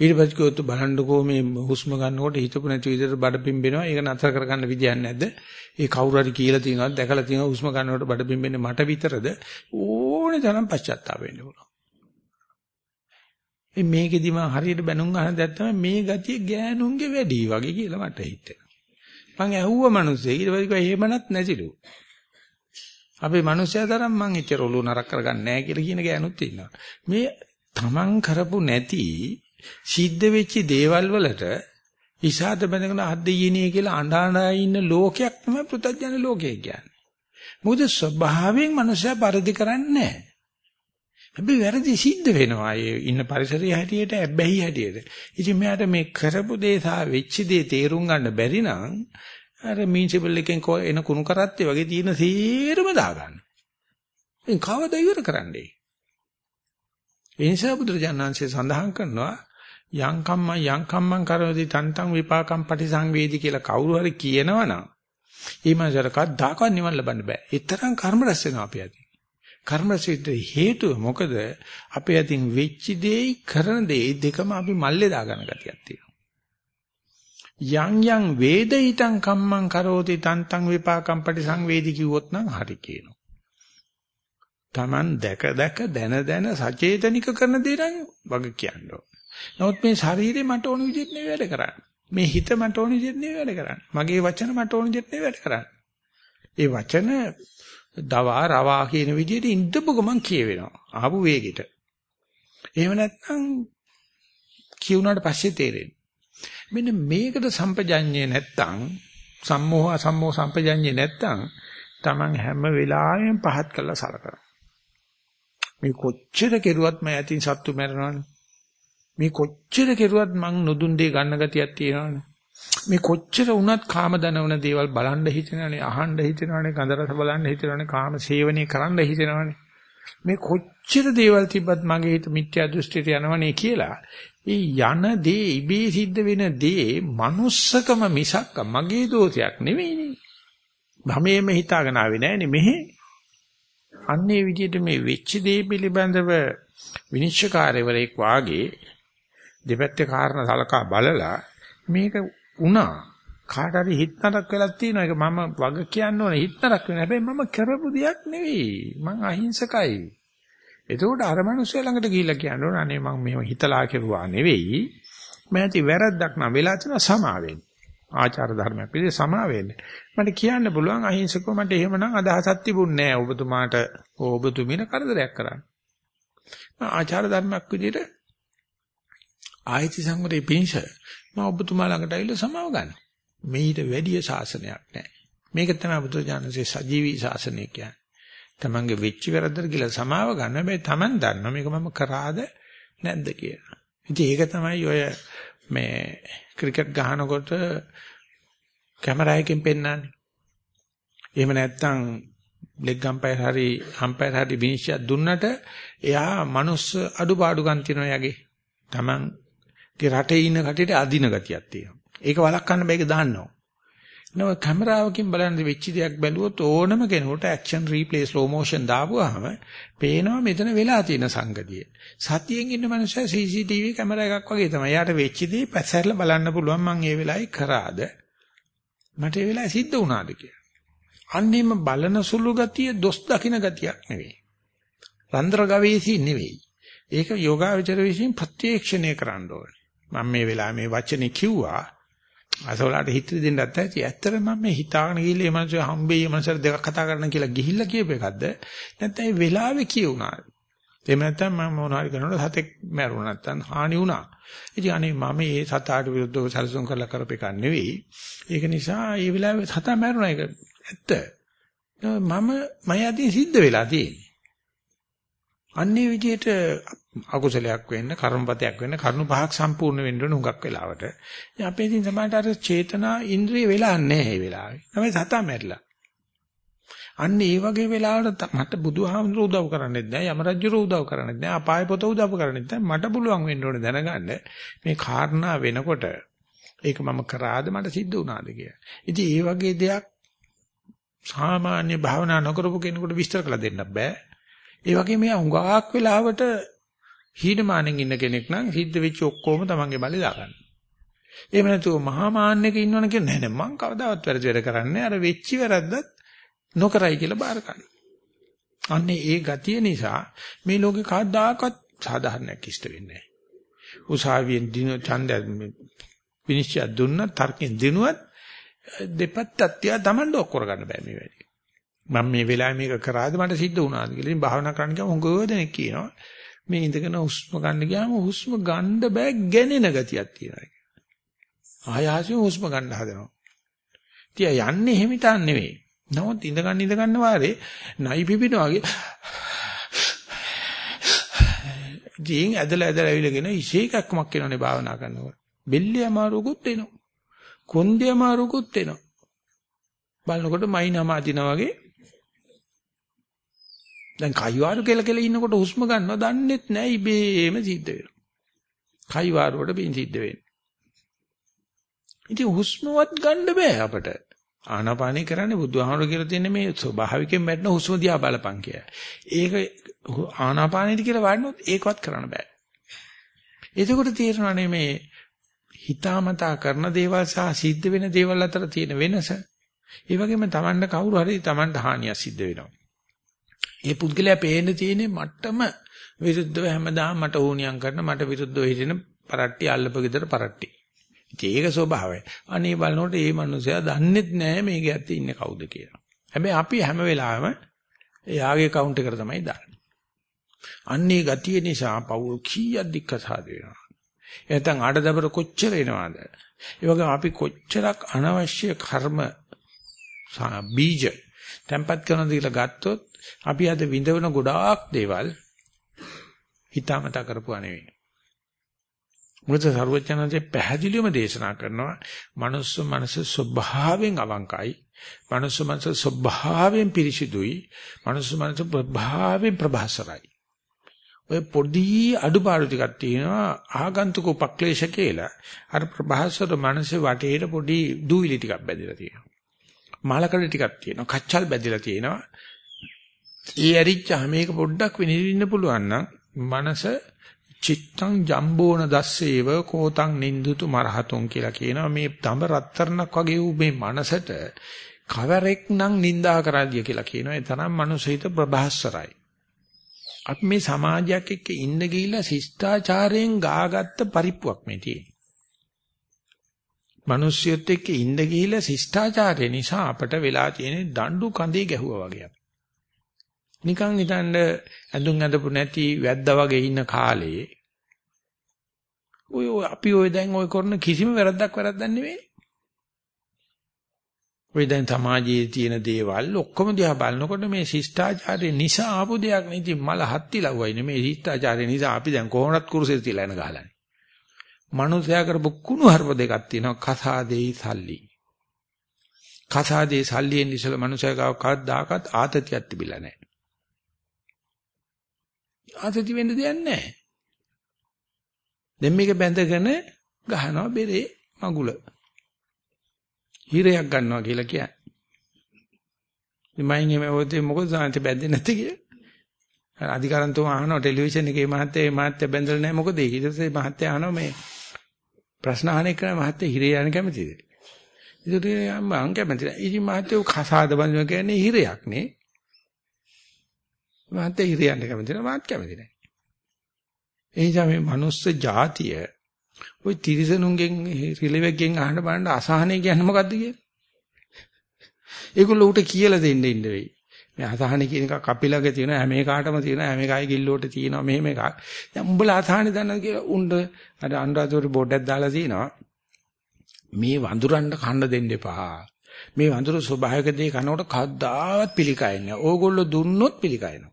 Speaker 1: ඊට පස්සේ කිව්වොත් බලන්නකෝ මේ හුස්ම ගන්නකොට හිතපු නැති විදිහට බඩ පිම්බෙනවා. ඒක නතර කරගන්න විදියක් නැද්ද? ඒ කවුරු හරි කියලා තියෙනවද? දැකලා තියෙනවද හුස්ම ගන්නකොට බඩ පිම්බෙන්නේ මට විතරද? ඕනේ තරම් පශ්චාත්තාප වෙන්න පුළුවන්. මේ මේකෙදි මම හරියට බැනුම් අහන දැත්තම මේ ගතිය ගෑනුන්ගේ වැඩි වගේ කියලා මට හිතෙනවා. මං ඇහුව මිනිස්සේ ඊට පස්සේ එහෙමනත් නැතිලු. අපේ මිනිස්සයා තරම් මං එච්චර ඔලුව නරක කරගන්නේ නැහැ කියලා කියන ගෑනුත් ඉන්නවා. මේ තමන් කරපු නැති සිද්ධ වෙච්ච දේවල් වලට ඉසాత බඳගෙන අද්දීයනේ කියලා අඬා ඉන්න ලෝකයක් තමයි පෘථග්ජන ලෝකය කියන්නේ. මොකද ස්වභාවයෙන් මිනිස්සයා පරිදි කරන්නේ නැහැ. හැබැයි වැරදි සිද්ධ වෙනවා. ඒ ඉන්න පරිසරයේ හැටියට ඇබ්බැහි හැටියට. ඉතින් මෙයාට මේ කරපු දේ සහ වෙච්ච දේ තේරුම් ගන්න බැරි නම් අර මියුනිසිපල් එකෙන් එන කුණු කරත්තේ වගේ තියෙන සීරම දාගන්න. ඉතින් කවද ඉවර කරන්නේ? ඒ නිසා බුදුරජාණන්සේ සඳහන් කරනවා යං කම්ම යං කම්මං කරවති තන්තං විපාකම් පටිසංවේදී කියලා කවුරු හරි කියනවනම් ඒ මනසට කද්දාකවත් නිවන් ලබන්න බෑ. ඒ තරම් කර්ම රැස් වෙනවා අපි අතින්. කර්ම සිද්ධ හේතුව මොකද අපේ අතින් වෙච්ච දෙයි කරන දෙයි දෙකම අපි මල්ලේ දාගන්න ගතියක් තියෙනවා. යං යං වේදිතං කම්මං කරෝති තන්තං විපාකම් පටිසංවේදී කිව්වොත් නම් හරි කියනවා. Taman දැක දැක දන දන සචේතනික කරන දේ නම් වග කියනවා. නමුත් මේ ශරීරේ මට ඕන විදිහට නෙවෙයි වැඩ කරන්නේ. මේ හිත මට ඕන විදිහට නෙවෙයි වැඩ කරන්නේ. මගේ වචන මට ඕන විදිහට නෙවෙයි වැඩ කරන්නේ. ඒ වචන දවා රවා කියන විදිහට ඉඳපු ගමන් කියවෙනවා. ආපු වේගෙට. එහෙම නැත්නම් කියුණාට පස්සේ තේරෙන්නේ. මෙන්න මේකට සම්පජඤ්ඤේ නැත්තම් සම්මෝහ අසම්මෝහ සම්පජඤ්ඤේ නැත්තම් Taman හැම වෙලාවෙම පහත් කළා සලකනවා. මේ කොච්චර කෙරුවත් මම ඇතින් සත්තු මැරනවනේ. මේ කොච්චර කෙරුවත් මං නොදුන් දෙය ගන්න ගතියක් තියෙනවනේ. මේ කොච්චර වුණත් කාම දනවන දේවල් බලන්න හිතෙනවනේ අහන්න හිතෙනවනේ ගඳ රස බලන්න හිතෙනවනේ කාම සේවනය කරන්න හිතෙනවනේ මේ කොච්චර දේවල් තිබ්බත් මගේ හිත මිත්‍යා දෘෂ්ටියට යනවනේ කියලා ඒ යන දේ ඉබේ සිද්ධ වෙන දේ manussකම මිසක් මගේ දෝෂයක් නෙවෙයිනේ. භමයේම හිතාගෙන ආවේ නෑනේ මෙහෙ. අන්නේ විදිහට මේ වෙච්ච දේ පිළිබඳව විනිශ්චයකාරයවරයෙක් වාගේ දෙපැත්තේ කාරණා සලකා බලලා මේක උනා කාට හරි හිටනක් වෙලක් තියෙනවා. ඒක මම වග කියන්න ඕනේ. හිටනක් වෙන හැබැයි මම කරපු දෙයක් නෙවෙයි. මං අහිංසකයි. එතකොට අර මිනිස්සු ළඟට ගිහිල්ලා කියන්න ඕනේ අනේ මම මෙහෙම හිතලා කෙරුවා නෙවෙයි මම ඇති වැරද්දක් නම් වෙලා තියෙනවා සමාවෙන්න ආචාර ධර්මයක් විදිහට සමා වෙන්නේ. මට කියන්න පුළුවන් අහිංසකව මට එහෙමනම් අදහසක් තිබුණේ නැහැ ඔබතුමාට ඔබතුමීට කරදරයක් කරන්න. ආචාර ධර්මයක් විදිහට ආයති සංවරේ පිංස මම ඔබතුමා ළඟට ඇවිල්ලා සමාව ගන්න. මේිට වැඩි ශාසනයක් නැහැ. මේක තමයි බුදුජානකසේ සජීවී ශාසනය කියන්නේ. තමන්ගේ වෙච්ච වැරද්දට කියලා සමාව ගන්න හැබැයි තමන් දන්නවා මේක මම කරාද නැද්ද කියලා. ඉතින් ඒක තමයි ඔය මේ ක්‍රිකට් ගහනකොට කැමරාවකින් පෙන්නන්නේ. එහෙම නැත්නම් ලෙග් අම්පයර් හරි අම්පයර් හරි විනිශ්චය දුන්නට එයා මනුස්ස අඩුපාඩුකම් තියනවා යගේ. Tamanගේ රටේ ඉන්න කටියට අදින ගතියක් තියෙනවා. ඒක වළක්වන්න බෑ ඒක දාන්නවා. නෝ කැමරාවකින් බලන්න වෙච්ච දෙයක් බැලුවොත් ඕනම කෙනෙකුට ඇක්ෂන් රීප්ලේ ස්ලෝ මෝෂන් දාපුවාම පේනවා මෙතන වෙලා තියෙන සංගතිය. සතියෙන් ඉන්න මනුස්සයා CCTV කැමරා එකක් වගේ තමයි. යාට වෙච්ච දේ පැසැරලා බලන්න පුළුවන් මං ඒ වෙලාවේ කරාද මට ඒ වෙලාවේ සිද්ධ වුණාද කියලා. අන්නේම බලන සුළු ගතිය දොස් දකින ගතියක් නෙවෙයි. රන්ද්‍ර ගවේෂී නෙවෙයි. ඒක යෝගාවචර විශ්ින් ප්‍රත්‍යක්ෂණය කරන්න ඕනේ. මම මේ වෙලාවේ මේ වචනේ කිව්වා අසවලට හිත දෙන්නත් ඇති. ඇත්තට මම මේ හිතාගෙන ගිහිල්ලා මේ මනුස්සය හම්බෙයි මනුස්සර දෙකක් කතා කරන්න කියලා ගිහිල්ලා කියප එකක්ද? නැත්නම් ඒ වෙලාවේ කියුණාද? එහෙම නැත්නම් මම මොනවා හරි කරනකොට සතෙක් මැරුණා නැත්නම් හානි වුණා. ඉතින් අනේ මම මේ සතාට විරුද්ධව සැලසුම් කරලා කරපේක නෙවෙයි. ඒක නිසා ඒ වෙලාවේ සතා මැරුණා ඒක ඇත්ත. මම මම යදී සිද්ධ වෙලා තියෙන්නේ. අන්නේ විදිහට අකුසලයක් වෙන්න කර්මපතයක් වෙන්න කරුණු පහක් සම්පූර්ණ වෙන්න ඕන හුඟක් වෙලාවට. ඉතින් අපේ ඉතින් සමාජයට අර චේතනා ඉන්ද්‍රිය වෙලා නැහැ මේ වෙලාවේ. තමයි සතා මැරිලා. අන්න ඒ වගේ වෙලාවට මට බුදුහාමුදුරුවෝ උදව් කරන්නේත් නැහැ යම රජුරෝ උදව් කරන්නේත් නැහැ අපාය පොත උදව් කරන්නේත් නැහැ මට පුළුවන් වෙන්න ඕනේ දැනගන්න මේ කාරණා වෙනකොට ඒක මම කරාද මට සිද්ධ වුණාද කියලා. ඉතින් ඒ වගේ දෙයක් සාමාන්‍ය භාවනා නොකරපු කෙනෙකුට විස්තර කළ දෙන්න බෑ. ඒ වගේ මේ හුඟක් වෙලාවට හීනමානෙන් ඉන්න කෙනෙක් නම් සිද්ධ වෙච්ච ඔක්කොම තමන්ගේ බලේ දාගන්න. එහෙම නැතුව මහා මාන්නයක ඉන්නවන කියන නෑ නෑ මං කවදාවත් වැරදි වැඩ කරන්නේ අර වෙච්ච වැරද්දත් නොකරයි කියලා බාර ගන්න. අන්නේ ඒ ගතිය නිසා මේ ලෝකේ කවදාකවත් සාධාරණයක් ඉෂ්ට වෙන්නේ නැහැ. උසාවියෙන් දින ඡන්ද විනිශ්චය දුන්නත් තර්කයෙන් දිනුවත් දෙපැත්තත් තියා Tamando ඔක්කොර ගන්න බෑ මේ වැඩේ. මම මේ වෙලාවේ මේක කරාද මට සිද්ධ වුණාද කියලා. ඉතින් භාවනා කරන්න ගියාම හුඟ දෙනෙක් කියනවා මේ ඉඳගෙන හුස්ම ගන්න ගියාම හුස්ම ගන්න බෑ ගැනෙන ගතියක් තියෙනවා. ආයාසයෙන් හුස්ම ගන්න හදනවා. තියා යන්නේ එහෙම හිතන්නේ නෙවෙයි. නමුත් ඉඳ ගන්න ඉඳ ගන්න වාරේ නයි පිපිනා වගේ ජීන් ඇදලා ඇදලා ඇවිලගෙන ඉෂේකක්මක් වෙනවනේ භාවනා කරනකොට. බෙල්ලේ අමාරුකුත් එනවා. කොන්දේ අමාරුකුත් එනවා. බලනකොට මයින්ම අදිනා වගේ දැන් කයිවාරු කියලා කියලා ඉන්නකොට හුස්ම ගන්නව දන්නෙත් නෑ ඉබේම සිද්ධ වෙනවා. කයිවාරුවට බින් සිද්ධ වෙන්නේ. ඉතින් හුස්මවත් ගන්න බෑ අපට. ආනාපානේ කරන්නේ බුදුහාමර කියලා තියෙන මේ ස්වභාවිකයෙන් වැටෙන හුස්ම දිහා බලපං කියලා. ඒක ආනාපානෙදි කියලා වඩනොත් ඒකවත් කරන්න බෑ. එතකොට තේරෙනවානේ මේ හිතාමතා කරන දේවල් සහ සිද්ධ වෙන දේවල් අතර තියෙන වෙනස. ඒ වගේම Tamanne කවුරු හරි Tamanට හානියක් සිද්ධ වෙනවා. ඒ පුද්ගලයා පේන්න තියෙන්නේ මට්ටම විරුද්ධව හැමදාම මට ඕනියම් කරන මට විරුද්ධව හිටින පරට්ටි අල්ලපු ගෙදර පරට්ටි. ඒක ස්වභාවය. අනේ බලනකොට මේ මිනිස්සයා දන්නෙත් නෑ මේක ඇත්තේ ඉන්නේ කවුද කියලා. හැබැයි අපි හැම වෙලාවෙම එයාගේ කවුන්ට් එකට තමයි දාන්නේ. අන්නේ ගතිය නිසා පවුල් කීයක් දික්කසාද වෙනවා. එතෙන් ආඩදබර කොච්චර එනවාද? ඒ වගේම අපි කොච්චරක් අනවශ්‍ය කර්ම බීජ tempat කරන දීලා ගත්තොත් අපි අද විඳවන ගොඩාක් දේවල් හිතාමතා කරපුවා නෙවෙයි. මොකද සරුවචනන්සේ පැහැදිලිවම දේශනා කරනවා මනුස්ස මනස ස්වභාවයෙන් අවංකයි. මනුස්ස මනස ස්වභාවයෙන් පිරිසිදුයි. මනුස්ස මනස ස්වභාවයෙන් ප්‍රභාසරයි. ඔය පොඩි අඩුපාඩු ටිකක් තියෙනවා ආගන්තුක උපක්ලේශ කියලා. අර ප්‍රභාසර මනසේ වටේට පොඩි දූවිලි ටිකක් බැඳලා තියෙනවා. මාලකඩ ටිකක් තියෙනවා. කච්චල් බැඳලා තියෙනවා. ඒ ඇරිච්චා මේක පොඩ්ඩක් විනිවින්න පුළුවන් නම් මනස චිත්තං ජම්බෝන දස්සේව කෝතං නින්දුතු මරහතුන් කියලා කියනවා මේ තඹ රත්තරණක් වගේ වූ මේ මනසට කවරෙක් නම් නිඳා කරාදිය කියලා කියනවා ඒ තරම් මනුසහිත ප්‍රභාස්වරයි අපි මේ සමාජයක් එක්ක ඉන්න ගිහිල්ලා ශිෂ්ටාචාරයෙන් ගාගත්ත පරිප්පුවක් මේ තියෙන්නේ. මිනිස්සුත් එක්ක ඉන්න ගිහිල්ලා ශිෂ්ටාචාරය නිසා අපට වෙලා තියෙන දඬු කඳේ ගැහුවා වගේ. නිකන් හිතන්න ඇඳුම් ඇඳපු නැති වැද්දා වගේ ඉන්න කාලේ ඔය අපි ඔය දැන් ඔය කරන කිසිම වැරද්දක් වැරද්දක් නෙවෙයි. ඔය දැන් සමාජයේ තියෙන දේවල් ඔක්කොම දිහා බලනකොට මේ ශිෂ්ටාචාරය නිසා ආපු දෙයක් නේ. ඉතින් මල හත්ති ලව්වයිනේ මේ ශිෂ්ටාචාරය නිසා අපි දැන් කොහොමවත් කුරුසෙට තියලා යන ගහලානේ. මනුස්සයා කරපු කුණු හර්ප දෙකක් තියෙනවා කසාදේයි සල්ලි. කසාදේ සල්ලියෙන් ඉස්සල මනුස්සයා ගාව කවදාකවත් ආතතියක් තිබිලා නැහැ. ආතති වෙන්න දෙයක් නැහැ. දැන් මේක බැඳගෙන ගහනවා බෙරේ මගුල. හිරයක් ගන්නවා කියලා කියන්නේ. ඉතින් මයින් එමෙ මොකද සාන්ත බැද්දේ නැති කිය. අධිකාරන්තුමා අහනවා ටෙලිවිෂන් එකේ මහත්තයා මේ මහත්තයා බැඳලා නැහැ මොකද ඒක. ඊට පස්සේ මහත්තයා අහනවා මේ ප්‍රශ්න අහන එක මහත්තයා හිරේ යන්න කැමතිද? ඒකට මම කැමති නැහැ. ඉතින් මහත්තයා කසාද බඳිනවා කියන්නේ හිරයක් නේ. මහත්තයා හිරියන්න කැමති නෑ මාත් කැමති නෑ. ඒ නිසා මේ මනුස්ස જાතිය ওই තිරිසනුන්ගෙන් රිලෙවෙක්ගෙන් අහන්න බලන්න අසහනය කියන්නේ මොකද්ද කියලා. ඒගොල්ලෝ උට කියලා දෙන්න ඉන්න වෙයි. මේ අසහන කියන එක කපිලක තියෙන හැම එකකටම තියෙන හැම එකයි කිල්ලෝට තියෙනවා මෙහෙම එකක්. දැන් උඹලා අසහනේ දන්නද කියලා උණ්ඩ අර අනුරාධපුර බෝඩයක් දාලා තිනවා. මේ වඳුරන්ට කන්න දෙන්න එපා. මේ වඳුර ස්වභාවික දේ කනකොට කද්දාවත් පිළිකයන්නේ. ඕගොල්ලෝ දුන්නොත් පිළිකයනවා.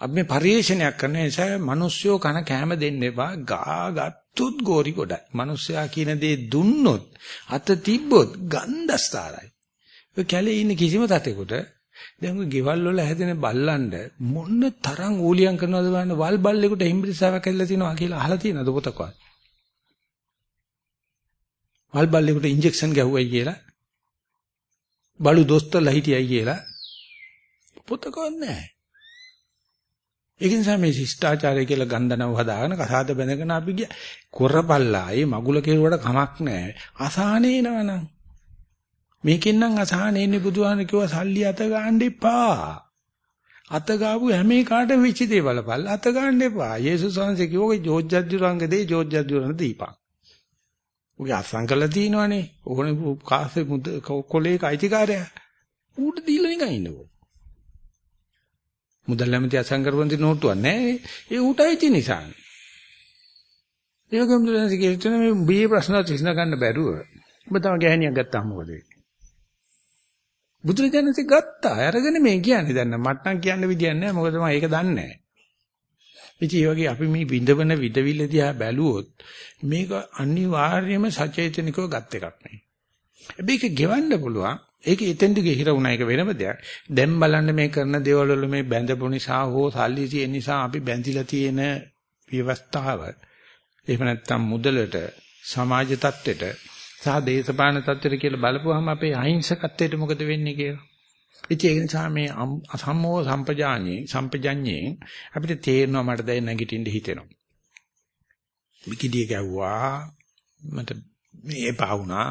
Speaker 1: අපි මේ පරිේශනයක් කරන නිසා මිනිස්සුયો කන කැම දෙන්න එපා. ගාගත්තුත් ගෝරි ගොඩයි. මිනිස්සයා කියන දේ දුන්නොත් අත තිබ්බොත් ගන්ධස්තරයි. ඔය කැලේ ඉන්න කිසිම තතෙකුට දැන් ඔය ගෙවල් වල හැදෙන බල්ලන්ඩ මොන්න තරම් ඌලියම් කරනවද බලන්න වල් බල්ලෙකුට හිම්බිරිසාවක් ඇදලා තියනවා කියලා අහලා තියෙනවද පොතකවත්? වල් බල්ලෙකුට ඉන්ජෙක්ෂන් ගැහුවයි කියලා බලු දොස්තරලා හිටියයි කියලා පොතකවත් නැහැ. ඒක නිසා මේ ශිෂ්ටාචාරය කියලා ගන්ධනව හදාගෙන කසාද බැඳගෙන අපි ගියා. කොරපල්ලා ඒ මගුල කෙරුවට කමක් නැහැ. අසහනේ නවනම්. මේකෙන් නම් අසහනේ ඉන්නේ බුදුහාම කිව්වා සල්ලි අත ගන්න එපා. අත ගාපු හැම එකාට විචි දේ බලපල් අත ගන්න එපා. යේසුස් වහන්සේ කිව්වා ජෝර්ජ්ජද්දුරංග දෙයි ජෝර්ජ්ජද්දුරංග දීපන්. උගේ අසංකල තියෙනවනේ. ඕනේ කාසේ මුද කොලේක අයිතිකාරයා. ඌට දීලා නිකන් ඉන්නකෝ. මුදල් නැමැති අසංකරපන්ති නෝට්ටුවක් නැහැ. ඒ ඌටයි තියෙන නිසා. ඒකම දුන්නස කියන මේ බී ප්‍රශ්න විසඳ ගන්න බැරුව. ඔබ තම ගෑණියක් ගත්තාම මොකද වෙන්නේ? බුදුරජාණන්සේ ගත්තා. අරගෙන මේ කියන්නේ දැන් මට නම් කියන්න විදියක් නැහැ. මොකද මම ඒක දන්නේ නැහැ. ඉතින් ඒ වගේ අපි මේ විඳවන විදවිල්ල දිහා බැලුවොත් මේක අනිවාර්යයෙන්ම සචේතනිකව ගත් එකක් නේ. හැබැයි ඒක ගෙවන්න පුළුවන්. ඒක එතෙන්ද ගිහිර වුණා ඒක වෙනම දෙයක්. දැන් බලන්න මේ කරන දේවල් වල මේ බැඳපු නිසා හෝ සල්ලි තියෙන නිසා අපි බැඳිලා තියෙන ව්‍යවස්ථාව එහෙම නැත්නම් මුදලට සමාජ තත්ත්වෙට සහ දේශපාලන තත්ත්වෙට කියලා බලපුවාම අපේ අහිංසකත්වයට මොකද වෙන්නේ කියලා. ඉතින් ඒ නිසා මේ සම්මෝ සම්පජාඤ්ඤේ සම්පජඤ්ඤේ අපිට තේරෙනවා මට දැන් නැගිටින්න හිතෙනවා. විකිඩිය ගැව්වා මට මේ එපා වුණා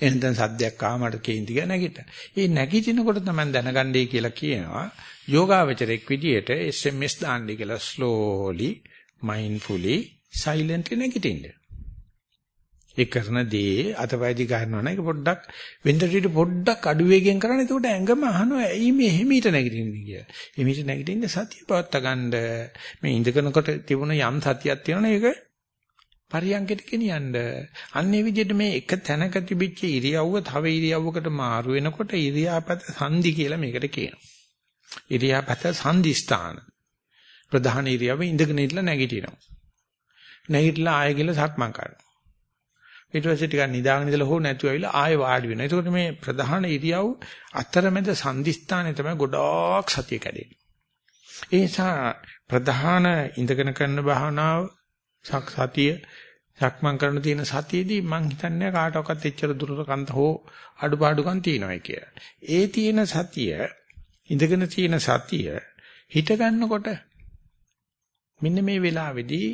Speaker 1: එහෙනම් සද්දයක් ආවමට කේන්ති ගා නැගිට. ඒ නැගිටිනකොට තමයි දැනගන්නේ කියලා කියනවා. යෝගාවචරෙක් විදියට SMS දාන්නයි කියලා slowly mindfully silently නැගිටින්න. ඒ කරන දේ අතපයදි ගන්නවා නේද පොඩ්ඩක් වෙන්දටීට පොඩ්ඩක් අඩු වේගෙන් කරන්න. එතකොට ඇඟම අහනවා ඇයි මේ හිමීට නැගිටින්නේ කියලා. හිමීට නැගිටින්න සතිය පවත්ත ගන්න. මේ ඉඳගෙනකොට තිබුණ යම් සතියක් තියෙනවනේ ඒක පරියන්කෙට ගෙනියන්න. අන්නේ විදිහට මේ එක තැනක තිබිච්ච ඉරියව්ව තව ඉරියව්වකට මාරු වෙනකොට ඉරියාපත සංදි කියලා මේකට කියනවා. ඉරියාපත සංදි ස්ථාන. ප්‍රධාන ඉරියව්ව ඉඳගෙන ඉట్లా නැගිටිනවා. නැගිටලා ආයෙ ගිහලා සක්මන් කරනවා. ඊට පස්සේ ටිකක් නිදාගෙන ඉඳලා හෝ නැතුව ඇවිල්ලා ආයෙ වාඩි වෙනවා. එතකොට මේ ප්‍රධාන ඉරියව් අතරමැද සංදිස්ථානේ තමයි ගොඩාක් සතිය කැඩෙන්නේ. ඒ නිසා ප්‍රධාන ඉඳගෙන කරන භාවනාව සතිය සක්මන් කරන තියෙන සතියේදී මං හිතන්නේ කාටවත් එච්චර දුරකන්ත හෝ අඩුපාඩුකම් තියෙනවා කියලා. ඒ තියෙන සතිය ඉඳගෙන තියෙන සතිය හිට ගන්නකොට මෙන්න මේ වෙලාවේදී